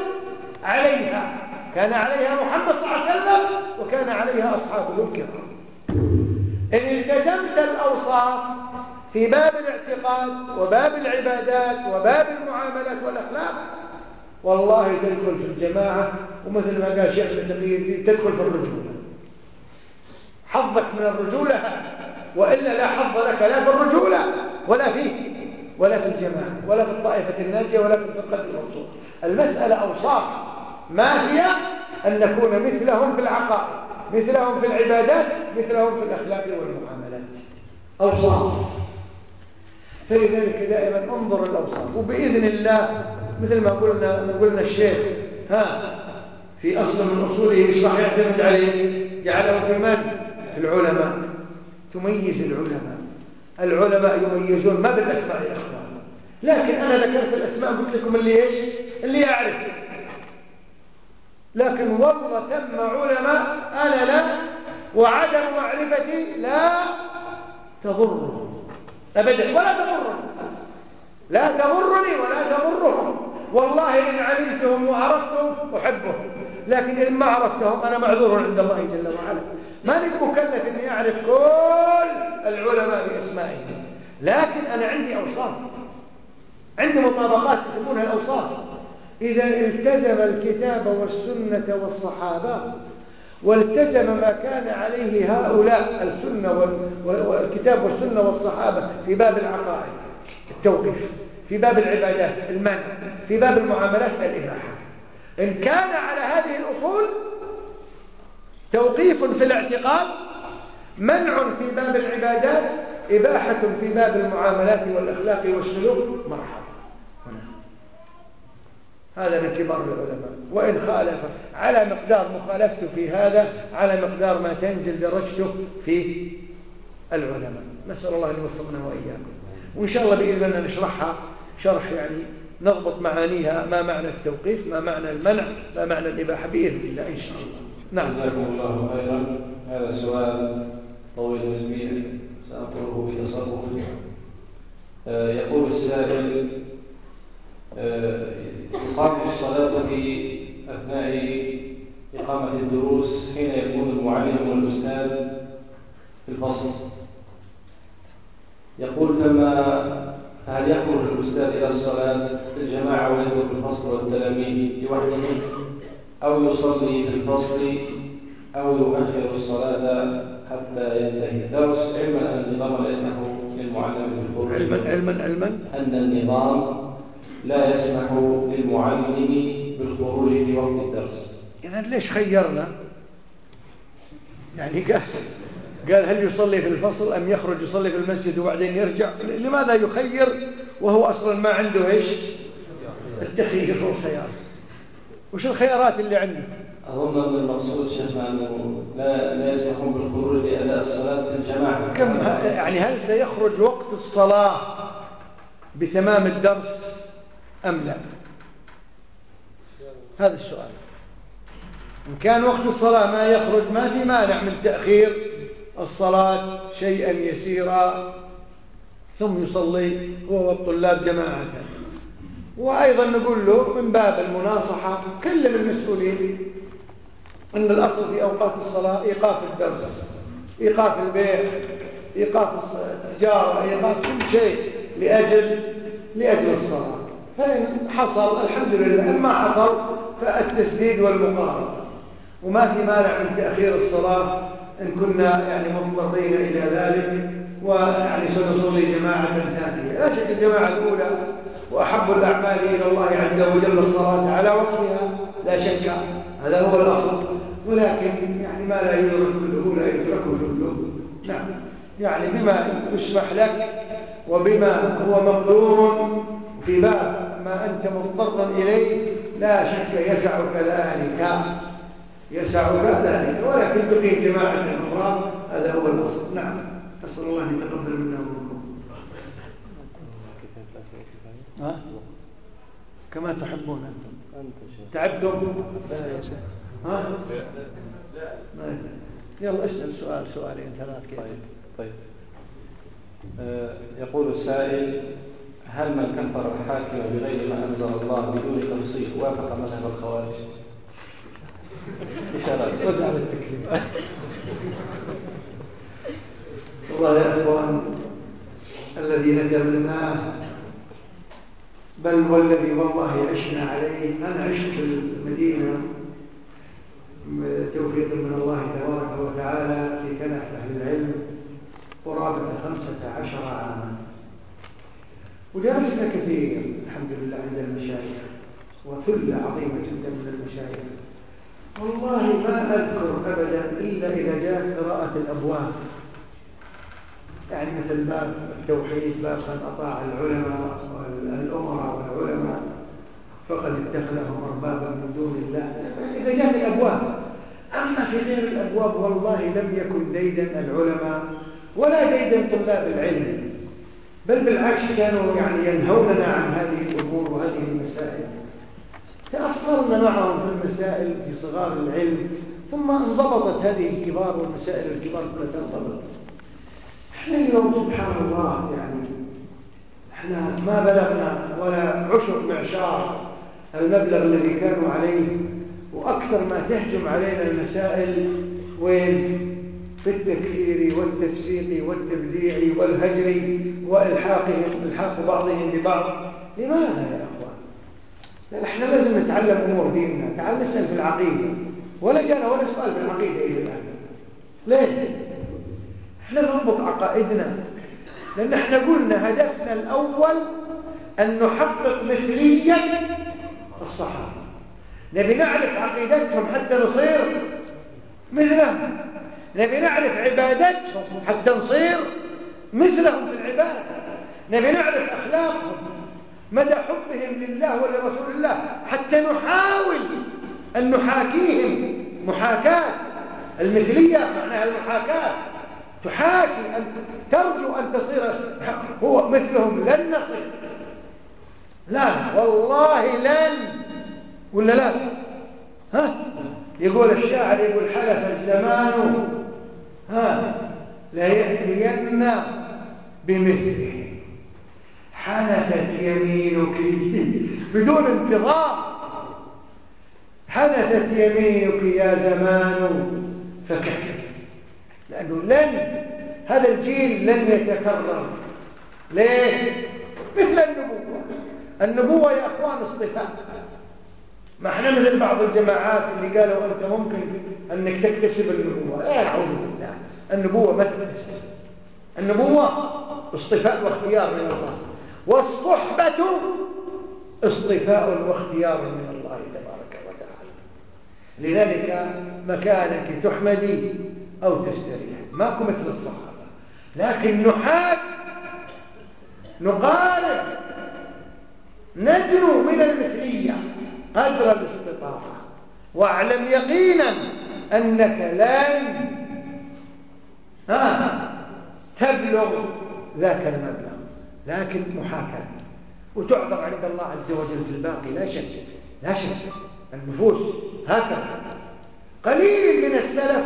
عليها. كان عليها محمد صلى الله عليه وسلم وكان عليها أصحابه الكرام إن التزمت الأوصاف في باب الاعتقاد وباب العبادات وباب المعاملات والأخلاق والله تدخل في الجماعة ومثل ما قال شيخ التقييد تدخل في الرجولة حظك من الرجولة وإلا لا حظ لك لا في الرجولة ولا في ولا في الجماعة ولا في الطائفة الناجية ولا في الفرقة المنصورة المسألة أوصاف. ما هي؟ أن نكون مثلهم في العقائد مثلهم في العبادات مثلهم في الأخلاق والمعاملات. أوصاف. فلذلك دائما انظر الأوصاف. وبإذن الله مثل ما قلنا قلنا الشيخ ها في أصل من أصوله إيش راح يعتمد عليه جعله؟ في العلماء تميز العلماء. العلماء يميزون ما بالأسماء يا أخوان. لكن أنا ذكرت الأسماء قلت لكم اللي إيش؟ اللي يعرف لكن والله ثم علماء أنا لا وعدم معرفتي لا تضر أبدا ولا تضرني. لا تضرني ولا تضرهم. والله إن علمتهم وعرفتهم أحبهم. لكن إن ما عرفتهم أنا معذور عند الله جل وعلا. ماني مكلف إني أعرف كل العلماء بأسمائهم. لكن أنا عندي أوصاف. عندي مطابقات يسمونها الأوصاف. إذا التزم الكتاب والسنة والصحابة والتزم ما كان عليه هؤلاء السنة والكتاب والسنة والصحابة في باب العقائد التوقيف في باب العبادات المنع في باب المعاملات الإباحة. إن كان على هذه الأصول توقيف في الاعتقاد منع في باب العبادات إباحة في باب المعاملات والأخلاق والسلوك مرحبا. هذا من كبار العلماء. وإن خالف على مقدار مخالفته في هذا على مقدار ما تنزل درجته في العلماء. نسأل الله أن يوفقنا وإياكم. وإن شاء الله بإذن الله نشرحها. شرح يعني نضبط معانيها ما معنى التوقيف ما معنى المنع ما معنى الإباحة بإذن الله إن شاء الله. نعم. جزاكم الله خيرا. هذا سؤال طويل وسميع سأقوله بتصرف. آه، يقول السائل تقام آه، الصلاة في أثناء إقامة الدروس حين يكون المعلم والأستاذ في الفصل. يقول فما فهل يخرج الأستاذ إلى الصلاة؟ الجماعة ويترك الفصل والتلاميذ لوحده أو يصلي في الفصل أو يؤخر الصلاة حتى ينتهي الدرس. علما أن النظام لا يسمح للمعلم بالخروج. علما علما علما. أن النظام لا يسمح للمعلم بالخروج في وقت الدرس. إذا ليش خيرنا؟ يعني قال قال هل يصلي في الفصل أم يخرج يصلي في المسجد وبعدين يرجع؟ لماذا يخير وهو أصلا ما عنده إيش؟ التخيير والخيار. وش الخيارات اللي عنده أظن أن المقصود أنه لا, لا يسمحون بالخروج لأداء الصلاة في الجماعة. كم يعني هل سيخرج وقت الصلاة بتمام الدرس أم لا؟ هذا السؤال. إن كان وقت الصلاة ما يخرج ما في مانع من تأخير الصلاة شيئا يسيرا ثم يصلي هو والطلاب جماعة وأيضا نقول له من باب المناصحة كلم المسؤولين أن الأصل في أوقات الصلاة إيقاف الدرس إيقاف البيع إيقاف التجارة إيقاف كل شيء لأجل لأجل الصلاة. فإن حصل الحمد لله إن ما حصل فالتسديد والمقارنة. وما في مانع من تأخير الصلاة إن كنا يعني مضطرين إلى ذلك ويعني سنصلي جماعة ثانية. لا شك الجماعة الأولى وأحب الأعمال إلى الله عز وجل الصلاة على وقتها لا شك هذا هو الأصل. ولكن يعني ما لا يدرك كله لا يدرك كله. نعم. يعني بما يسمح لك وبما هو مقدور في باب ما أنت مضطر إليه لا شك يسعك ذلك. يسعك ذلك. ولكن تقيم جماعة أخرى هذا هو الأصل. نعم. أسأل الله أن يتقبل منا ومنكم ها؟ كما تحبون أنتم تعبتم؟ ها؟ لا يلا اسأل سؤال سؤالين ثلاث كيف طيب طيب آه يقول السائل هل من كفر الحاكم بغير ما أنزل الله بدون تنصيف وافق مذهب الخوارج؟ إشارات رد على التكليف والله يا إخوان الذي نتمناه بل والذي والله عشنا عليه. أنا عشت في المدينة. توفيق من الله تبارك وتعالى في كنف أهل العلم قرابة خمسة عشر عاما. وجالسنا كثير الحمد لله عند المشايخ وثلة عظيمة جدا من المشايخ. والله ما أذكر أبدا إلا إذا جاءت قراءة الأبواب. يعني مثل باب التوحيد باب من أطاع العلماء والأمراء والعلماء فقد اتخذهم أربابا من دون الله. إذا جاءت الأبواب. أما في غير الأبواب والله لم يكن ديدا العلماء ولا ديدا طلاب العلم بل بالعكس كانوا يعني ينهوننا عن هذه الأمور وهذه المسائل. تأصلنا معهم في المسائل في صغار العلم ثم انضبطت هذه الكبار والمسائل الكبار كلها تنضبط. إحنا اليوم سبحان الله يعني إحنا ما بلغنا ولا عشر معشار المبلغ الذي كانوا عليه وأكثر ما تهجم علينا المسائل وين؟ في التكفير والتفسيق والتبديع والهجر وإلحاقهم إلحاق بعضهم ببعض. لماذا يا أخوان؟ لأن إحنا لازم نتعلم أمور ديننا. تعال نسأل في العقيدة. ولا جانا ولا سؤال في العقيدة إلى الآن. ليه؟ إحنا نضبط عقائدنا. لأن إحنا قلنا هدفنا الأول أن نحقق مثلية الصحابة. نبي نعرف عقيدتهم حتى نصير مثلهم. نبي نعرف عبادتهم حتى نصير مثلهم في العبادة. نبي نعرف أخلاقهم. مدى حبهم لله ولرسول الله. حتى نحاول أن نحاكيهم. محاكاة. المثلية معناها المحاكاة. تحاكي أن ترجو أن تصير هو مثلهم لن نصل لا والله لن. ولا لا؟ ها؟ يقول الشاعر يقول حلف الزمان ها؟ لا يأتين بمثله حنثت يمينك بدون انتظار. حنثت يمينك يا زمان فكفت. لأنه لن هذا الجيل لن يتكرر. ليه؟ مثل النبوة. النبوة يا أخوان اصطفاء ما إحنا مثل بعض الجماعات اللي قالوا أنت ممكن أنك تكتسب النبوة. لا أعوذ بالله. النبوة ما تكتسب. النبوة اصطفاء واختيار من الله. والصحبة اصطفاء واختيار من الله تبارك وتعالى. لذلك مكانك تحمدي أو تستريح ماكو مثل الصحابة لكن نحاك نقارب ندنو من المثلية قدر الاستطاعة. واعلم يقينا أنك لن ها تبلغ ذاك المبلغ. لكن محاكاة. وتعذر عند الله عز وجل في الباقي لا شك لا شك. النفوس هكذا. قليل من السلف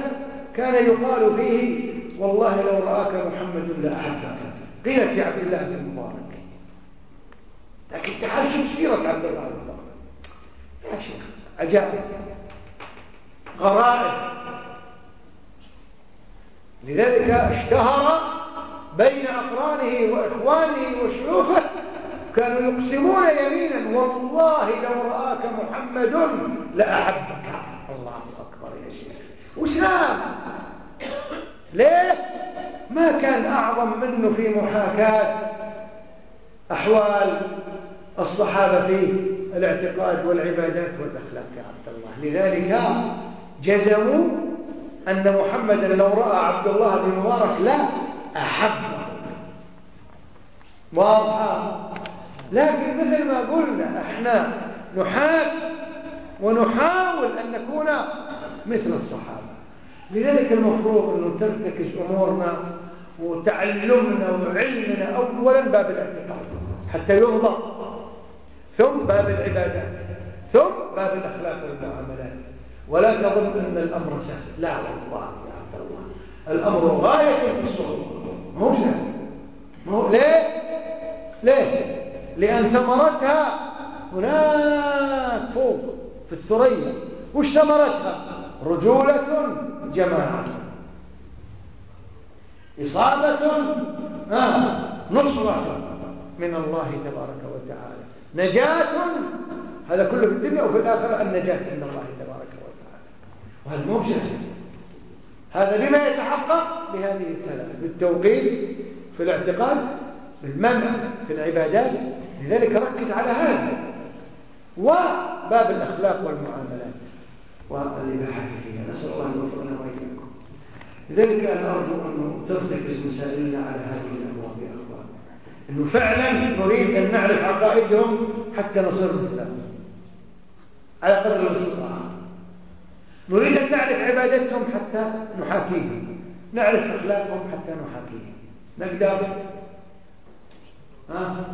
كان يقال فيه والله لو رآك محمد لأحبك قيلت في عبد الله بن مبارك. لكن تعال شوف سيرة عبد الله بن مبارك. يا شيخ عجائب. غرائب. لذلك اشتهر بين أقرانه وإخوانه وشيوخه كانوا يقسمون يمينا والله لو رآك محمد لأحبك الله أكبر يا شيخ. وسلام ليه؟ ما كان أعظم منه في محاكاة أحوال الصحابة في الاعتقاد والعبادات والأخلاق يا عبد الله. لذلك جزموا أن محمدا لو رأى عبد الله بن مبارك لا أحبه واضحة لكن مثل ما قلنا إحنا نحاك ونحاول أن نكون مثل الصحابة. لذلك المفروض أنه ترتكز أمورنا وتعلمنا وعلمنا أولا باب الاعتقاد حتى يرضى ثم باب العبادات ثم باب الأخلاق والمعاملات. ولا تظن أن الأمر سهل. لا والله يا عبد الله. الأمر غاية في الصعوبة ما هو سهل. ما هو ليه؟ ليه؟ لأن ثمرتها هناك فوق في الثريا. وش ثمرتها؟ رجولة جماعة. إصابة نصرة من الله تبارك وتعالى. نجاة هذا كله في الدنيا وفي الآخرة النجاة من الله تبارك وتعالى. وهذا مو هذا بما يتحقق بهذه الثلاثة بالتوقيت في الاعتقاد بالمنع في العبادات. لذلك ركز على هذا. وباب الأخلاق والمعاملات. والإباحة فيها. نسأل الله أن يغفر لنا وإياكم. لذلك أنا أرجو أن ترتكز مسائلنا على هذه الأبواب يا أخوان. أنه فعلا نريد أن نعرف عقائدهم حتى نصير مثلهم. على قدر الاستطاعة. نريد أن نعرف عبادتهم حتى نحاكيهم. نعرف أخلاقهم حتى نحاكيهم. نقدر. ها؟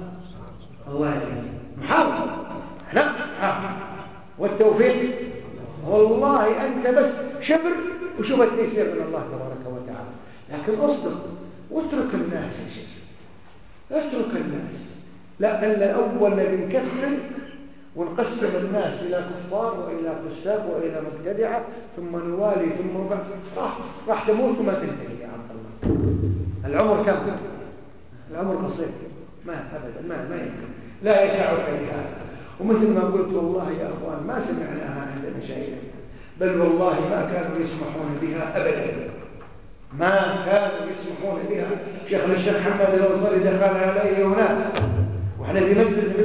الله يعين نحاول. نحاول والتوفيق. والله أنت بس شبر وشوف التيسير من الله تبارك وتعالى. لكن أصدق واترك الناس يا شيخ. اترك الناس. لا بل الأول نكفر ونقسم الناس إلى كفار وإلى فساق وإلى مبتدعة ثم نوالي ثم راح راح تموت وما تنتهي يا عبد الله. العمر كم؟ العمر قصير. ما أبدا ما ما يمكن. لا يشعرك بهذا ومثل ما قلت والله يا أخوان ما سمعناها عند مشايخنا بل والله ما كانوا يسمحون بها أبدا. ما كانوا يسمحون بها. شيخ الشيخ محمد الأنصاري دخل عليه وناس وإحنا في مجلس في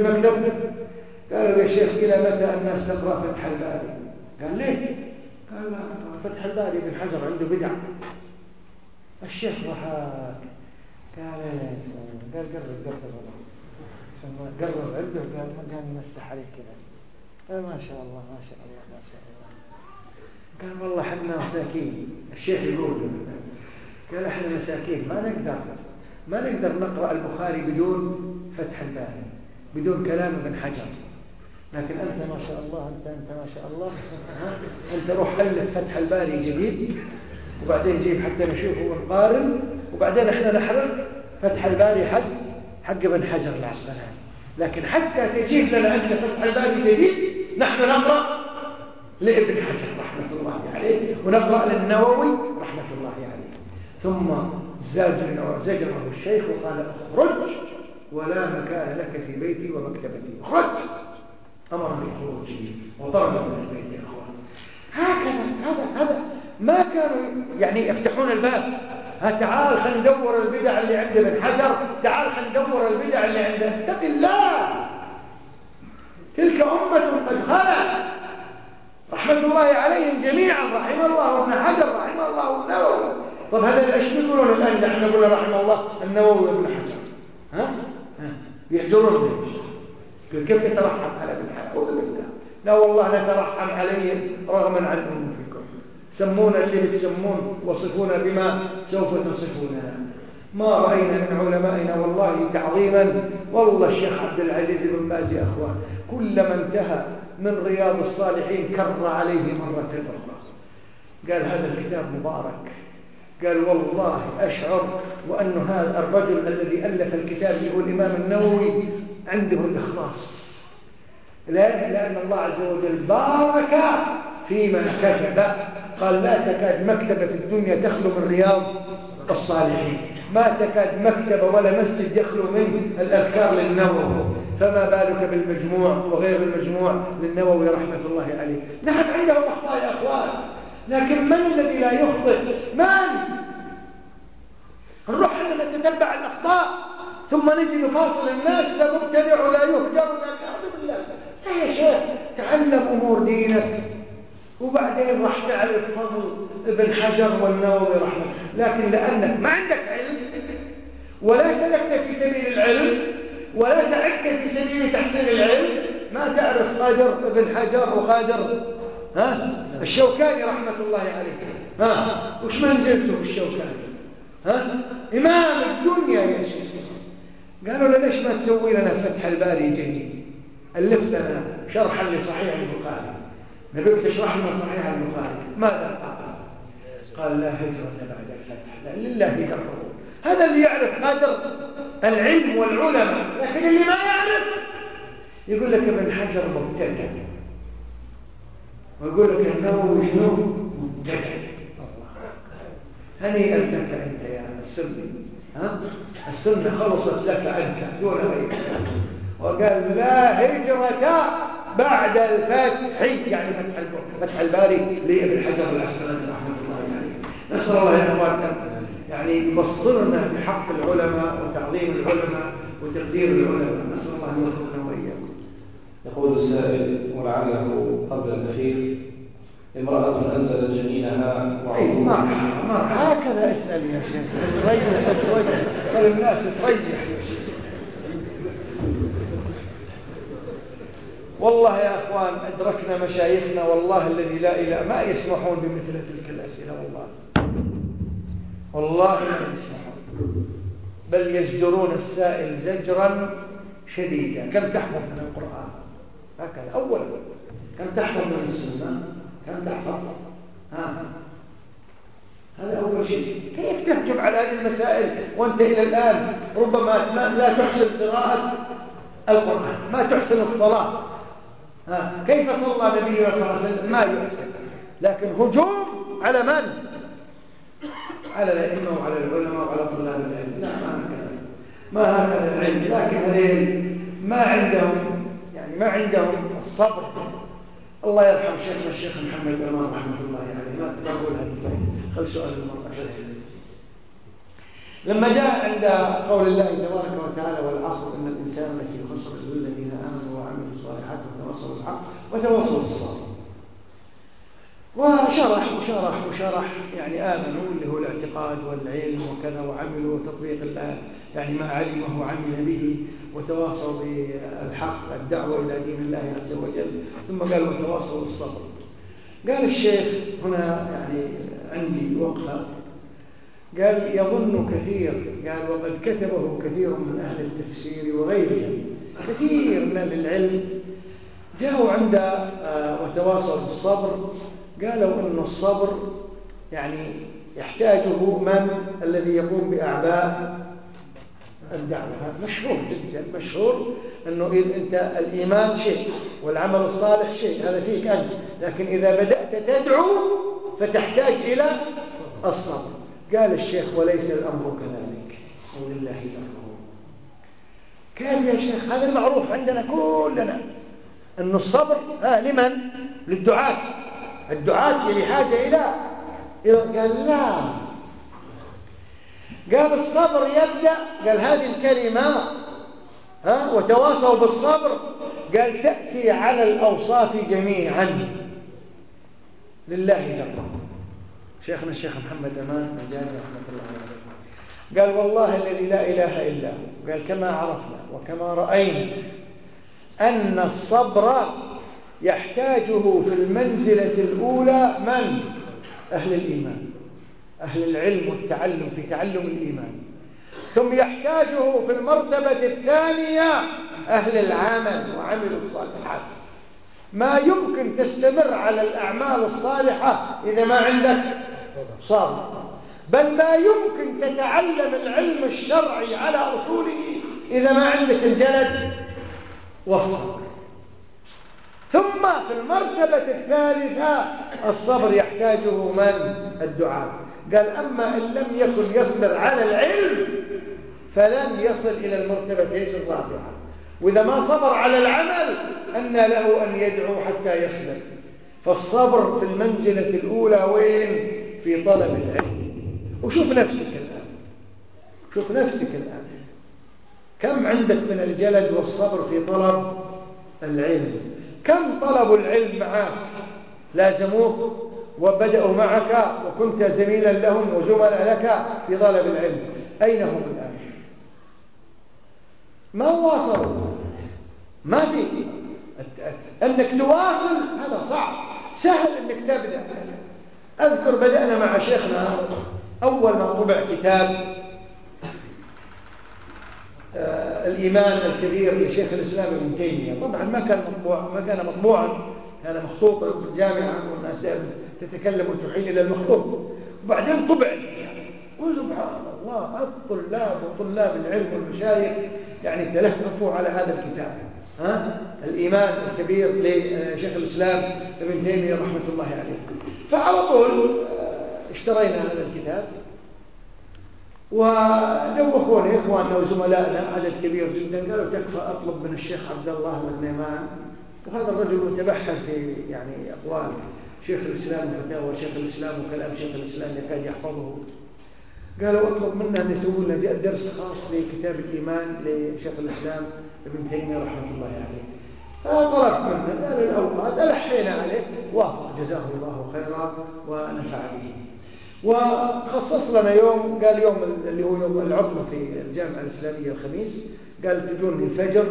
قالوا يا شيخ إلى متى الناس تقرأ فتح الباري؟ قال ليه؟ قال فتح الباري بن حجر عنده بدع. الشيخ ضحك. قال قال قرب قرب. قرب عنده قال ما قال نمسح عليك كذا. ما شاء الله ما شاء الله ما شاء الله. قال والله إحنا مساكين. الشيخ يقول قال إحنا مساكين ما نقدر ما نقدر نقرأ البخاري بدون فتح الباري بدون كلام ابن حجر. لكن أنت ما شاء الله أنت, أنت ما شاء الله. أنت روح ألف فتح الباري جديد وبعدين جيب حتى نشوفه ونقارن وبعدين إحنا نحرق فتح الباري حق حق ابن حجر العسقلاني لكن حتى تجيب لنا أنت فتح الباري جديد نحن نقرأ لابن حجر رحمة الله عليه ونقرأ للنووي رحمة الله عليه. ثم زاجر زجره الشيخ وقال اخرج ولا مكان لك في بيتي ومكتبتي. اخرج! أمر بالخروج وطرد من البيت يا أخوان. هكذا هذا هذا ما كانوا يعني يفتحون الباب. تعال خلينا ندور البدع اللي عند ابن حجر تعال خلينا ندور البدع اللي عند اتق الله. تلك أمة قد خلت. رحمة الله عليهم جميعا. رحم الله ابن حجر رحم الله النووي. طب هذا إيش يقولون الآن؟ نحن نقول رحم الله النووي وابن حجر. ها؟ ها؟ يحجرون كيف تترحم على ابن حجر؟ أعوذ بالله. لا والله نترحم عليهم رغما عن أنفسكم سمونا اللي بتسمون وصفونا بما سوف تصفوننا ما رأينا من علمائنا والله تعظيما. والله الشيخ عبد العزيز بن باز يا أخوان كلما انتهى من رياض الصالحين كر عليه مرة أخرى. قال هذا الكتاب مبارك. قال والله أشعر وأن هذا الرجل الذي ألف الكتاب هو الإمام النووي عنده الإخلاص. لا لأن الله عز وجل بارك فيما كتب. قال لا تكاد مكتبة في الدنيا تخلو من رياض الصالحين. ما تكاد مكتبة ولا مسجد يخلو من الأذكار للنووي. فما بالك بالمجموع وغير المجموع للنووي رحمة الله عليه؟ نحن عنده أخطاء يا أخوان. لكن من الذي لا يخطئ؟ من؟ نروح نتتبع الأخطاء ثم نجي نفاصل الناس لا مبتدع ولا يهجر لا يا شيخ تعلم أمور دينك. وبعدين راح تعرف فضل ابن حجر والنووي رحمه لكن لأنك ما عندك علم ولا سلكت في سبيل العلم ولا تعبت في سبيل تحصيل العلم ما تعرف قادر ابن حجر وقادر ها؟ الشوكاني رحمة الله عليه. ها؟ وش منزلته الشوكاني؟ ها؟ إمام الدنيا يا شيخ. قالوا له ليش ما تسوي لنا فتح الباري جديد؟ ألف لنا شرحا لصحيح البخاري. نبيك تشرح لنا صحيح البخاري. ماذا؟ قال قال لا هجرة بعد الفتح لا لله دره هذا اللي يعرف قدر العلم والعلماء لكن اللي ما يعرف يقول لك ابن حجر مبتدع. ويقول لك النووي شنو؟ مبتدع. هنيئا لك أنت يا السني ها؟ السنة خلصت لك أنت. دون غيرك. وقال لا هجرة بعد الفتح يعني فتح فتح الباري لابن حجر العسقلاني رحمة الله عليه. نسأل الله يا يعني يبصرنا بحق العلماء وتعظيم العلماء وتقدير العلماء. نسأل الله أن يوفقنا وإياكم. يقول السائل ولعله قبل الأخير امرأة أنزلت جنينها اي مرحبا مرحبا هكذا اسأل يا شيخ. تريح تريح خلي الناس تريح يا شيخ والله يا أخوان أدركنا مشايخنا والله الذي لا إله ما يسمحون بمثل تلك الأسئلة والله. والله ما يسمحون. بل يزجرون السائل زجرا شديدا. كم تحفظ من القرآن؟ هكذا اولا. كم تحفظ من السنة؟ كم تحفظ؟ ها؟ هذا أول شيء. كيف تحجب على هذه المسائل وأنت إلى الآن؟ ربما ما لا تحسن قراءة القرآن ما تحسن الصلاة. ها كيف صلى نبينا صلى الله عليه وسلم؟ ما يحسن لكن هجوم على من؟ على الأئمة وعلى العلماء وعلى طلاب العلم. لا ما هكذا. ما هكذا العلم. لكن هذين ما عندهم يعني ما عندهم الصبر. الله يرحم شيخنا الشيخ محمد أمان رحمة الله عليه. ما تقول هذه خل سؤال المرة لما جاء عند قول الله تبارك وتعالى والعصر إن الإنسان لفي خسر الذين آمنوا وعملوا الصالحات وتواصوا بالحق وتواصوا بالصبر وشرح وشرح وشرح يعني آمنوا اللي هو الاعتقاد والعلم وكذا وعملوا تطبيق الله يعني ما علمه وعمل به وتواصوا بالحق الدعوة إلى دين الله عز وجل. ثم قال وتواصوا بالصبر. قال الشيخ هنا يعني عندي وقفة. قال يظن كثير قال وقد كتبه كثير من أهل التفسير وغيرهم كثير من العلم جاءوا عند آه، وتواصوا بالصبر. قالوا أن الصبر يعني يحتاجه من الذي يقوم بأعباء الدعوة. مشهور جدا مشهور أنه إذا أنت الإيمان شيء والعمل الصالح شيء هذا فيك أنت. لكن إذا بدأت تدعو فتحتاج إلى الصبر. قال الشيخ وليس الأمر كذلك. ولله الأمر كيف يا شيخ هذا المعروف عندنا كلنا. أن الصبر ها لمن؟ للدعاة. الدعاة بحاجة إلى قال لا. قال الصبر يبدأ قال هذه الكلمة ها وتواصوا بالصبر. قال تأتي على الأوصاف جميعا. لله الأمر شيخنا الشيخ محمد أمان مجاني رحمة الله عليه. قال والله الذي لا إله إلا هو. قال كما عرفنا وكما رأينا أن الصبر يحتاجه في المنزلة الأولى من؟ أهل الإيمان. أهل العلم والتعلم في تعلم الإيمان. ثم يحتاجه في المرتبة الثانية أهل العمل وعمل الصالحات. ما يمكن تستمر على الأعمال الصالحة إذا ما عندك صبر. بل ما يمكن تتعلم العلم الشرعي على أصوله إذا ما عندك الجلد. والصبر. ثم في المرتبة الثالثة الصبر يحتاجه من؟ الدعاء. قال أما إن لم يكن يصبر على العلم فلن يصل إلى المرتبة الرابعة. وإذا ما صبر على العمل أن له أن يدعو حتى يصبر. فالصبر في المنزلة الأولى وين؟ في طلب العلم. وشوف نفسك الآن. شوف نفسك الآن. كم عندك من الجلد والصبر في طلب العلم؟ كم طلبوا العلم معك لازموك وبدأوا معك وكنت زميلا لهم وزملا لك في طلب العلم. أين هم الآن؟ ما واصلوا؟ ما في. أنك تواصل؟ هذا صعب. سهل أنك تبدأ. أذكر بدأنا مع شيخنا أول ما طبع كتاب الإيمان الكبير لشيخ الإسلام ابن تيمية. طبعا ما كان مطبوع ما كان مطبوعا. كان مخطوطا في الجامعة والناس تتكلم وتحيل إلى المخطوط. وبعدين طبع وسبحان الله الطلاب وطلاب العلم والمشايخ يعني تلهفوا على هذا الكتاب. ها؟ الإيمان الكبير لشيخ الإسلام ابن تيمية رحمة الله عليه. فعلى طول آه، اشترينا هذا الكتاب. ودوخوني إخواننا وزملائنا عدد كبير جدا قالوا تكفى أطلب من الشيخ عبد الله والنيمان وهذا الرجل متبحر في يعني أقوال شيخ الإسلام وفتاوى شيخ الإسلام وكلام شيخ الإسلام يكاد يحفظه. قالوا أطلب منا أن يسووا لنا درس خاص لكتاب الإيمان لشيخ الإسلام ابن تيمية رحمة الله عليه. فطلبت منه. قال الأوقات ألحينا عليه وافق جزاه الله خيرا ونفع به وخصص لنا يوم قال يوم اللي هو يوم العطلة في الجامعة الإسلامية الخميس. قال تجون الفجر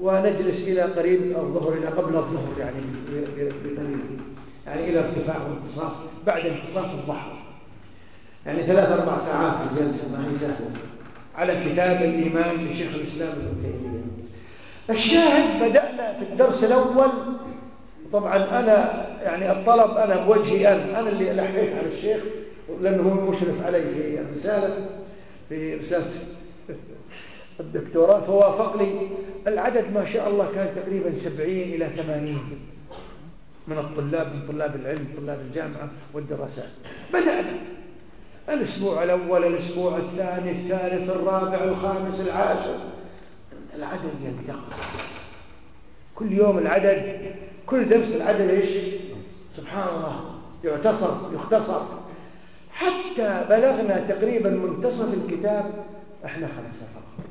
ونجلس إلى قريب الظهر إلى قبل الظهر يعني بقليل. يعني إلى ارتفاع وانتصاف بعد انتصاف الضحى يعني ثلاث أربع ساعات الجلسة ما هي على كتاب الإيمان لشيخ الإسلام ابن تيمية. الشاهد بدأنا في الدرس الأول طبعا أنا يعني الطلب أنا بوجهي أنا أنا اللي ألحيت على الشيخ لأنه هو المشرف علي في الرسالة في رسالة الدكتوراه فوافق لي العدد ما شاء الله كان تقريبا سبعين إلى ثمانين من الطلاب من طلاب العلم طلاب الجامعة والدراسات. بدأنا الأسبوع الأول الأسبوع الثاني الثالث الرابع الخامس العاشر. العدد ينتقل. كل يوم العدد كل درس العدد إيش؟ سبحان الله يعتصر يختصر. حتى بلغنا تقريبا منتصف الكتاب إحنا خمسة فقط.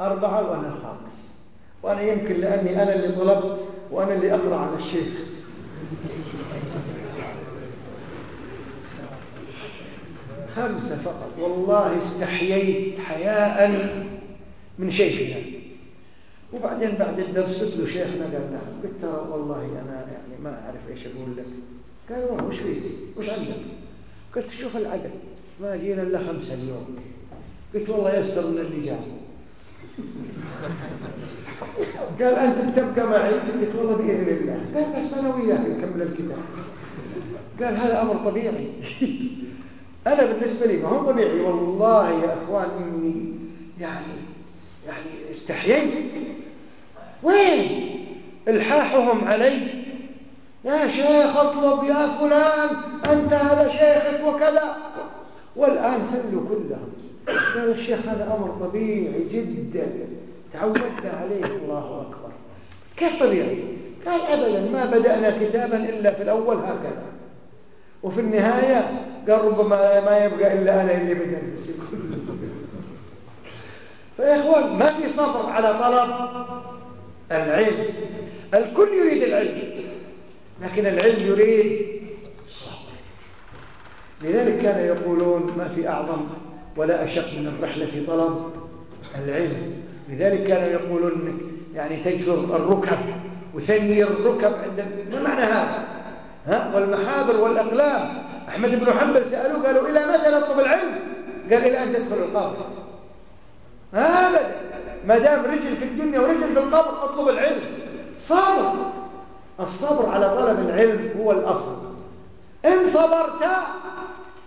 أربعة وأنا الخامس. وأنا يمكن لأني أنا اللي طلبت وأنا اللي أقرأ على الشيخ. خمسة فقط. والله استحييت حياء من شيخنا. وبعدين بعد الدرس قلت له شيخنا قال نعم قلت ترى والله أنا يعني ما أعرف إيش أقول لك. قال وش فيه وش عندك؟ قلت شوف العدد. ما جينا إلا خمسة اليوم. قلت والله يستر من اللي جاء قال أنت تبقى معي؟ قلت والله بإذن الله. قال بس أنا وياك نكمل الكتاب. قال هذا أمر طبيعي. أنا بالنسبة لي ما هو طبيعي. والله يا أخوان إني يعني يعني استحييت. وين؟ الحاحهم علي. يا شيخ اطلب يا فلان أنت هذا شيخك وكذا. والآن فلوا كلهم. قال الشيخ هذا أمر طبيعي جدا. تعودنا عليه. الله أكبر. كيف طبيعي؟ قال أبدا ما بدأنا كتابا إلا في الأول هكذا. وفي النهاية قال ربما ما يبقى إلا أنا اللي بدأت فيا إخوان ما في صبر على طلب. العلم. الكل يريد العلم لكن العلم يريد الصبر لذلك كانوا يقولون ما في أعظم ولا أشق من الرحلة في طلب العلم. لذلك كانوا يقولون يعني تجفر الركب وثني الركب عند ما معنى هذا؟ ها؟ والمحابر والأقلام. أحمد بن حنبل سألوه قالوا إلى متى نطلب العلم؟ قال إلى أن تدخل القبر ما دام رجل في الدنيا ورجل في القبر اطلب العلم. صبر الصبر على طلب العلم هو الأصل. إن صبرت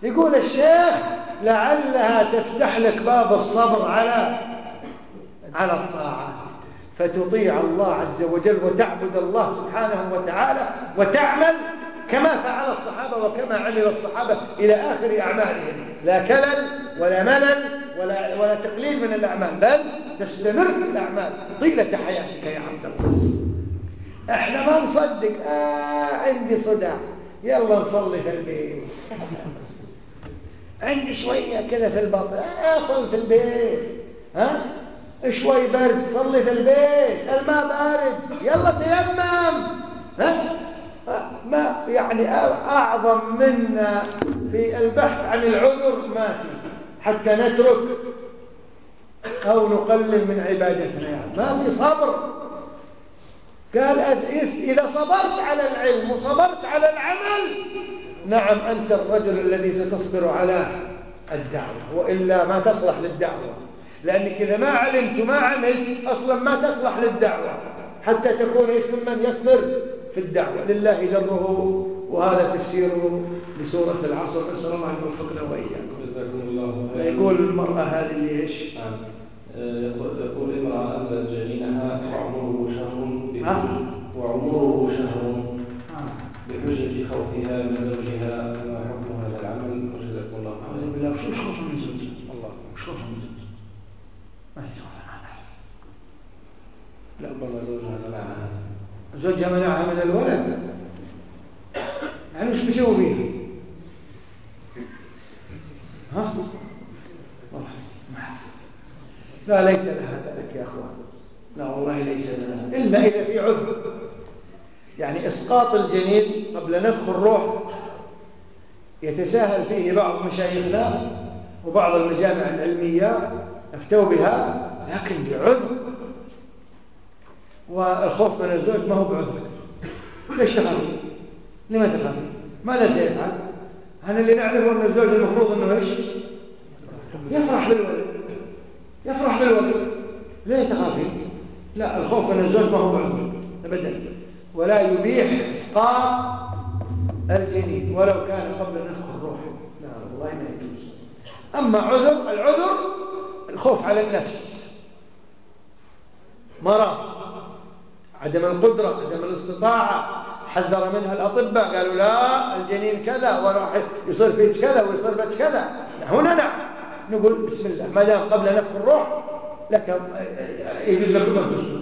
يقول الشيخ لعلها تفتح لك باب الصبر على على الطاعات فتطيع الله عز وجل وتعبد الله سبحانه وتعالى وتعمل كما فعل الصحابة وكما عمل الصحابة إلى آخر أعمالهم. لا كلل ولا ملل ولا, ولا تقليل من الأعمال بل تستمر في الأعمال. طيلة حياتك يا عبد الله. إحنا ما نصدق. آه عندي صداع. يلا نصلي في البيت. عندي شوية كذا في البطن. آه صل في البيت. ها؟ شوي برد. صلي في البيت. الماء بارد. يلا تيمم. ها؟ ما يعني أعظم منا في البحث عن العذر ما في. حتى نترك أو نقلل من عبادتنا. يعني ما في صبر. قال إذا صبرت على العلم وصبرت على العمل نعم أنت الرجل الذي ستصبر على الدعوة وإلا ما تصلح للدعوة. لأنك إذا ما علمت وما عملت أصلا ما تصلح للدعوة حتى تكون اسم من يصبر في الدعوة. لله دره وهذا تفسيره لسورة العصر. نسأل الله أن يوفقنا وإياكم. جزاكم الله خيرا يقول المرأة هذه إيش؟ نعم يقول امرأة أنزلت جنينها وعمره شهر وعمره شهر بحجة خوفها من زوجها ما حكم هذا العمل وجزاكم الله خيرا. أعوذ بالله وش خوف من زوجها؟ الله وش خوف من زوجها؟ ما في لا ربما زوجها منعها زوجها منعها من الولد يعني وش بيسوي بيه؟ ها؟ لا ليس لها ذلك يا أخوان. لا والله ليس لها. إلا إذا في عذر. يعني إسقاط الجنين قبل نفخ الروح يتساهل فيه بعض مشايخنا وبعض المجامع العلمية أفتوا بها لكن بعذر. والخوف من الزوج ما هو بعذر. ليش تخافين لما تخافين ماذا سيفعل؟ هل اللي نعرفه أن الزوج المفروض إنه إيش؟ يفرح بالولد. يفرح بالولد. ليه تخافين لا الخوف من الزوج ما هو بعذر ابدا. ولا يبيح إسقاط الجنين ولو كان قبل نفخ الروح. لا والله ما يجوز. أما عذر العذر الخوف على النفس. مرض. عدم القدرة عدم الاستطاعة. حذر منها الأطباء. قالوا لا الجنين كذا وراح يصير فيه كذا ويصير فيه كذا. هنا نعم نقول بسم الله ما دام قبل نفخ الروح لك يجوز لكم أن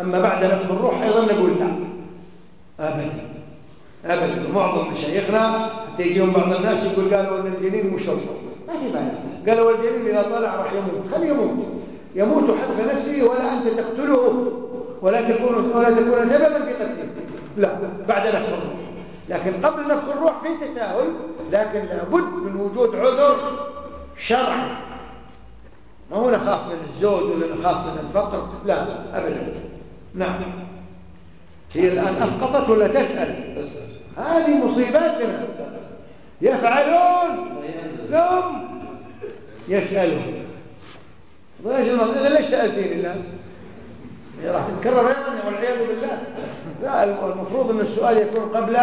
أما بعد نفخ الروح أيضا نقول لا. أبدا. أبدا. معظم مشايخنا تيجيهم بعض الناس يقول قالوا أن الجنين مشوش ما في معنى قالوا الجنين إذا طلع راح يموت. خليه يموت. يموت حتف نفسه ولا أنت تقتله ولا تكون ولا تكون سببا في قتله لا بعد نفخ الروح. لكن قبل نفخ الروح في تساهل لكن لابد من وجود عذر شرعي. ما هو نخاف من الزوج ولا نخاف من الفقر؟ لا ابدا. نعم. هي الآن أسقطت ولا تسأل؟ هذه مصيباتنا. يفعلون. ثم يسألون. إذا ليش سألتني الآن؟ راح تتكرر أيضا والعياذ بالله. لا المفروض أن السؤال يكون قبل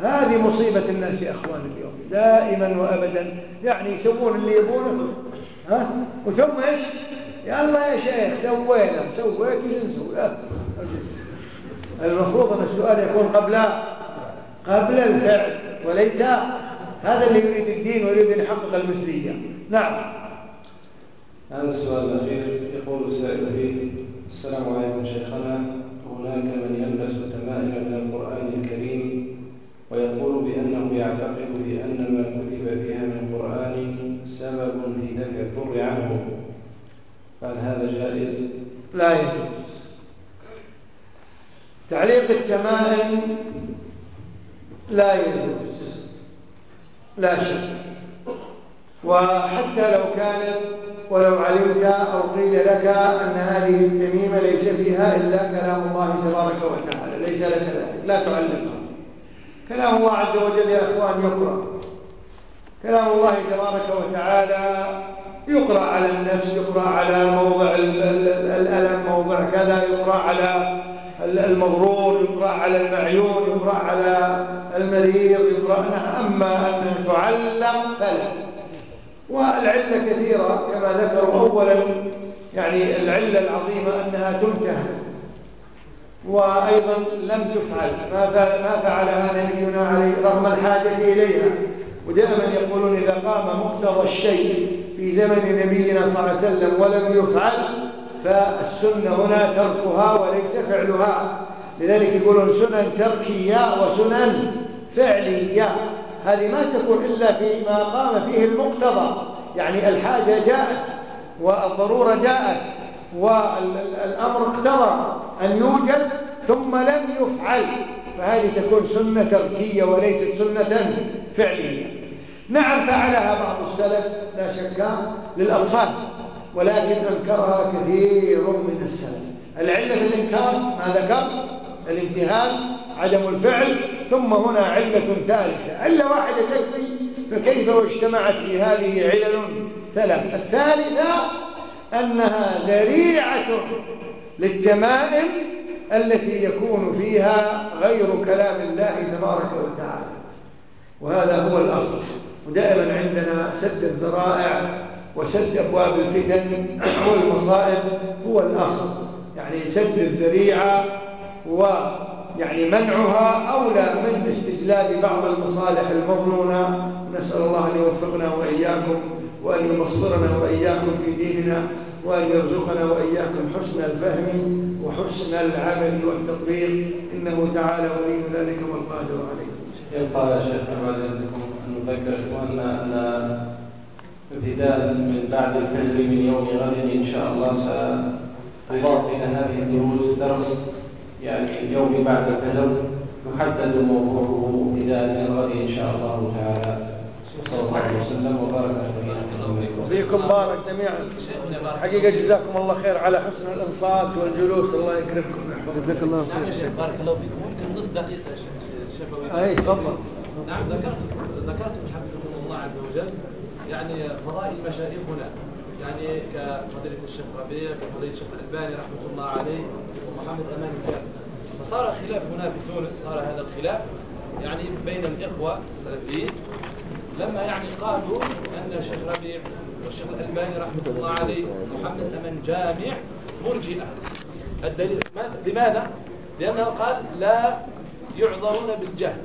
هذه مصيبة الناس يا أخوان اليوم دائما وأبدا. يعني يسوون اللي يبونه. ها؟ وثم إيش؟ الله يا شيخ سوينا سويت وش نسوي؟ المفروض أن السؤال يكون قبل قبل الفعل وليس هذا اللي يريد الدين ويريد أن يحقق المثلية. نعم. هذا السؤال الأخير يقول السائل فيه السلام عليكم شيخنا. هناك من يلبس تمائم من القرآن الكريم ويقول بأنه يعتقد بأن ما كتب فيها من القرآن سبب في دفع الضر عنه. فهل هذا جائز؟ لا يجوز. تعليق التمائم لا يجوز. لا شك. وحتى لو كانت ولو علمت أو قيل لك أن هذه التميمة ليس فيها إلا كلام الله تبارك وتعالى ليس لك ذلك لا تعلمها. كلام الله عز وجل يا أخوان يقرأ. كلام الله تبارك وتعالى يقرأ على النفس يقرأ على موضع الألم موضع كذا يقرأ على المضرور يقرأ على المعيون يقرأ على المريض يقرأ أما أن تعلم فلا. والعلة كثيرة كما ذكروا أولا يعني العلة العظيمة أنها تنتهى وأيضا لم تفعل. ما فعلها نبينا عليه رغم الحاجة إليها. ودائما يقولون إذا قام مقتضى الشيء في زمن نبينا صلى الله عليه وسلم ولم يفعل فالسنة هنا تركها وليس فعلها. لذلك يقولون سنن تركية وسنن فعلية. هذه ما تكون إلا فيما قام فيه المقتضى. يعني الحاجة جاءت والضرورة جاءت والأمر اقتضى أن يوجد ثم لم يفعل. فهذه تكون سنة تركية وليست سنة فعلية. نعم فعلها بعض السلف لا شك للأطفال ولكن أنكرها كثير من السلف. العلة في الإنكار ما ذكر؟ الامتهان عدم الفعل ثم هنا علة ثالثة. علة واحدة تكفي فكيف واجتمعت في هذه علل ثلاث الثالثة أنها ذريعة للتمائم التي يكون فيها غير كلام الله تبارك وتعالى. وهذا هو الأصل. ودائما عندنا سد الذرائع وسد أبواب الفتن والمصائب هو الأصل. يعني سد الذريعة ويعني منعها أولى من استجلاب بعض المصالح المظنونة. نسأل الله أن يوفقنا وإياكم وأن يبصرنا وإياكم في ديننا وأن يرزقنا وإياكم حسن الفهم وحسن العمل والتطبيق. إنه تعالى ولي ذلك والقادر عليه. يبقى يا شيخ بعد أن نذكر إخواننا أن ابتداء من بعد الفجر من يوم غد إن شاء الله سأضاف إلى هذه الدروس درس يعني اليوم بعد الفجر يحدد موضوعه ابتداء من غد إن شاء الله تعالى. صلى الله عليه وسلم وبارك فيكم بارك جميعا. حقيقة جزاكم الله خير على حسن الانصات والجلوس. الله يكرمكم جزاك الله خير. نعم بارك الله فيكم. ممكن نص دقيقة يا شيخ. أي تفضل. نعم ذكرت ذكرتم حفظكم الله عز وجل. يعني فضائل مشايخنا يعني كفضيلة الشيخ ربيع كفضيلة الشيخ الألباني رحمة الله عليه ومحمد أمان الكامل فصار خلاف هنا في تونس صار هذا الخلاف يعني بين الإخوة السلفيين. لما يعني قالوا أن الشيخ ربيع والشيخ الألباني رحمة الله عليه محمد أمان جامع مرجئة. الدليل لماذا؟ لأنه قال لا يعذرون بالجهل.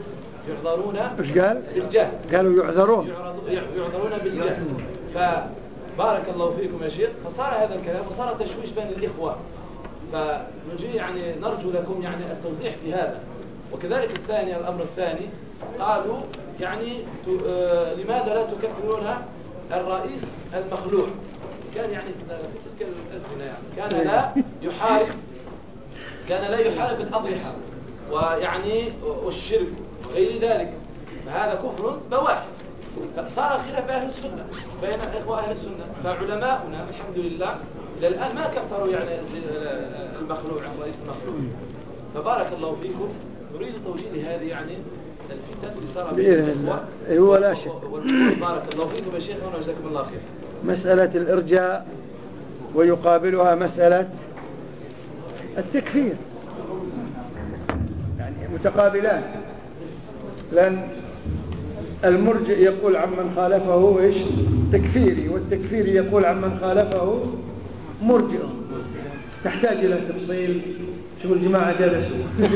يعذرون إيش قال؟ بالجهل. قالوا يعذرون. يعذرون. بالجهل فبارك الله فيكم يا شيخ. فصار هذا الكلام وصار تشويش بين الإخوة. فنجي يعني نرجو لكم يعني التوضيح في هذا. وكذلك الثاني الأمر الثاني قالوا يعني آه لماذا لا تكفرون الرئيس المخلوع؟ كان يعني في تلك الأزمنة يعني كان لا يحارب كان لا يحارب الأضرحة ويعني والشرك وغير ذلك. فهذا كفر بواح فصار خلاف أهل السنة بين إخوة أهل السنة فعلماؤنا الحمد لله إلى الآن ما كفروا يعني المخلوع الرئيس المخلوع. فبارك الله فيكم. نريد توجيه هذه يعني الفتن اللي صار إيه، هو لا شك. بارك الله فيكم يا شيخ وجزاكم الله خير. مسألة الإرجاء ويقابلها مسألة التكفير. يعني متقابلان. لأن المرجئ يقول عمن خالفه إيش؟ تكفيري والتكفيري يقول عمن خالفه مرجئ تحتاج إلى تفصيل. شوف الجماعة جلسوا.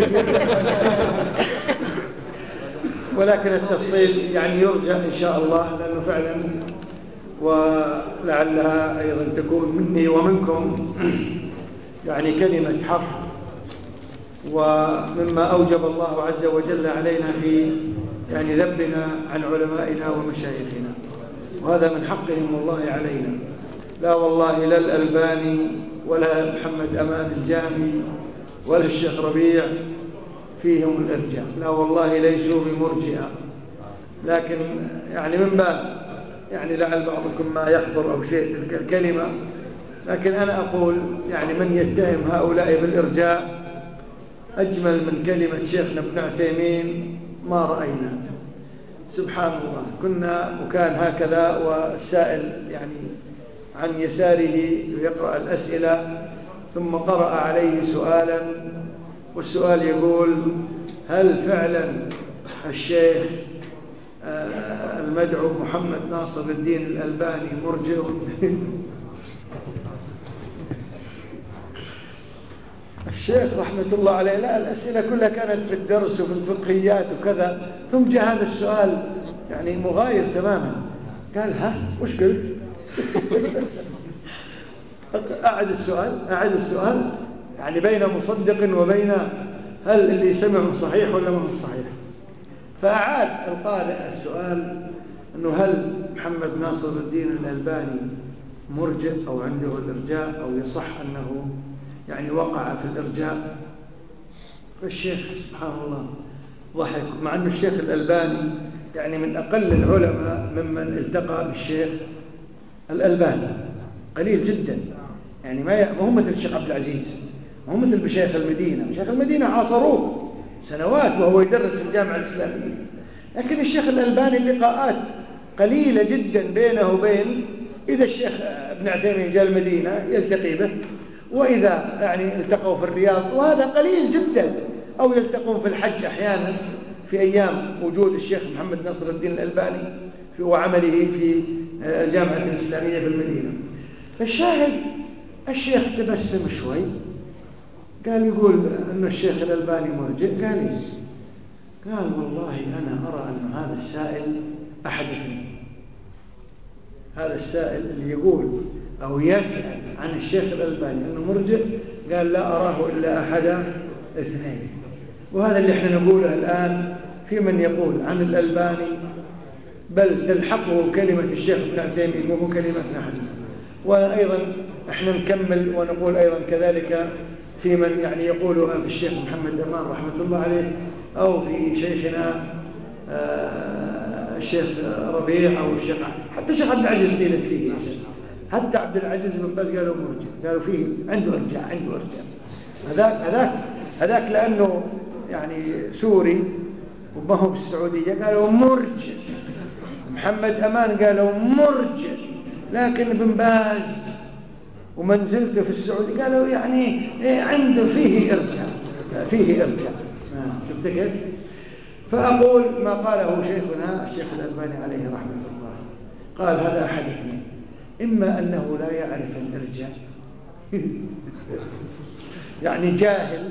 ولكن التفصيل يعني يرجى إن شاء الله لأنه فعلا ولعلها أيضا تكون مني ومنكم. يعني كلمة حق ومما أوجب الله عز وجل علينا في يعني ذبنا عن علمائنا ومشايخنا. وهذا من حقهم والله علينا. لا والله لا الألباني ولا محمد أمان الجامي ولا الشيخ ربيع فيهم الإرجاء. لا والله ليسوا بمرجئة. لكن يعني من باب يعني لعل بعضكم ما يحضر أو شيء تلك الكلمة. لكن أنا أقول يعني من يتهم هؤلاء بالإرجاء أجمل من كلمة شيخنا ابن عثيمين ما رأينا. سبحان الله. كنا وكان هكذا والسائل يعني عن يساره يقرأ الأسئلة ثم قرأ عليه سؤالا والسؤال يقول هل فعلا الشيخ آه، المدعو محمد ناصر الدين الألباني مرجع الشيخ رحمة الله عليه لا الأسئلة كلها كانت في الدرس وفي الفقهيات وكذا. ثم جاء هذا السؤال يعني مغاير تماما. قال ها وش قلت؟ أعد السؤال أعد السؤال يعني بين مصدق وبين هل اللي سمعه صحيح ولا ما هو صحيح. فأعاد القارئ السؤال أنه هل محمد ناصر الدين الألباني مرجع أو عنده الإرجاء أو يصح أنه يعني وقع في الإرجاء. فالشيخ سبحان الله ضحك مع أن الشيخ الألباني يعني من أقل العلماء ممن التقى بالشيخ الألباني. قليل جدا. يعني ما هو مثل الشيخ عبد العزيز ما هو مثل بشيخ المدينة. شيخ المدينة عاصروه سنوات وهو يدرس في الجامعة الإسلامية. لكن الشيخ الألباني اللقاءات قليلة جدا بينه وبين إذا الشيخ ابن عثيمين جاء المدينة يلتقي به وإذا يعني التقوا في الرياض وهذا قليل جدا. أو يلتقون في الحج أحيانا في أيام وجود الشيخ محمد نصر الدين الألباني في وعمله في الجامعة الإسلامية في المدينة. فالشاهد الشيخ تبسم شوي. قال يقول أن الشيخ الألباني مرجع قال إيه قال والله أنا أرى أن هذا السائل أحدثني. هذا السائل اللي يقول أو يسأل عن الشيخ الألباني أنه مرجع قال لا أراه إلا أحد اثنين. وهذا اللي إحنا نقوله الآن في من يقول عن الألباني بل تلحقه كلمة الشيخ ابن عثيمين وهو كلمتنا حسن وأيضا إحنا نكمل ونقول أيضا كذلك في من يعني يقولها في الشيخ محمد أمان رحمة الله عليه أو في شيخنا آه، الشيخ ربيع أو الشيخ حتى الشيخ عبد العزيز قيلت فيه حتى عبد العزيز بن باز قالوا مرجع قالوا فيه عنده ارجاع عنده ارجاع هذاك هذاك هذاك لأنه يعني سوري وما هو بالسعودية قالوا مرجع محمد أمان قالوا مرجع لكن ابن باز ومنزلته في السعودية قالوا يعني إيه عنده فيه إرجاع فيه إرجاع شفت كيف؟ فأقول ما قاله شيخنا الشيخ الألباني عليه رحمة الله. قال هذا اثنين إما أنه لا يعرف الإرجاع يعني جاهل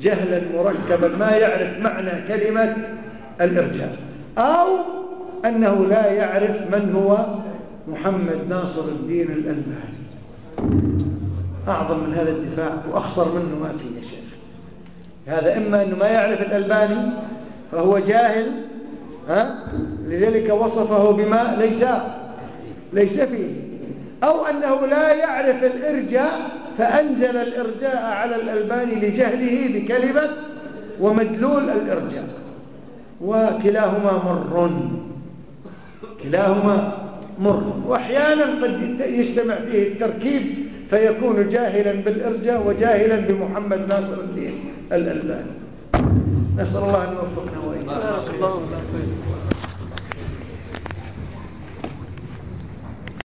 جهلا مركبا ما يعرف معنى كلمة الإرجاع أو أنه لا يعرف من هو محمد ناصر الدين الألباني. أعظم من هذا الدفاع وأخصر منه ما فيه يا شيخ. هذا إما أنه ما يعرف الألباني فهو جاهل ها؟ لذلك وصفه بما ليس ليس فيه. أو أنه لا يعرف الإرجاء فأنزل الإرجاء على الألباني لجهله بكلمة ومدلول الإرجاء. وكلاهما مر. كلاهما مر. وأحيانا قد يجتمع فيه التركيب فيكون جاهلا بالإرجاء وجاهلا بمحمد ناصر الدين الألباني. نسأل الله أن يوفقنا وإياكم.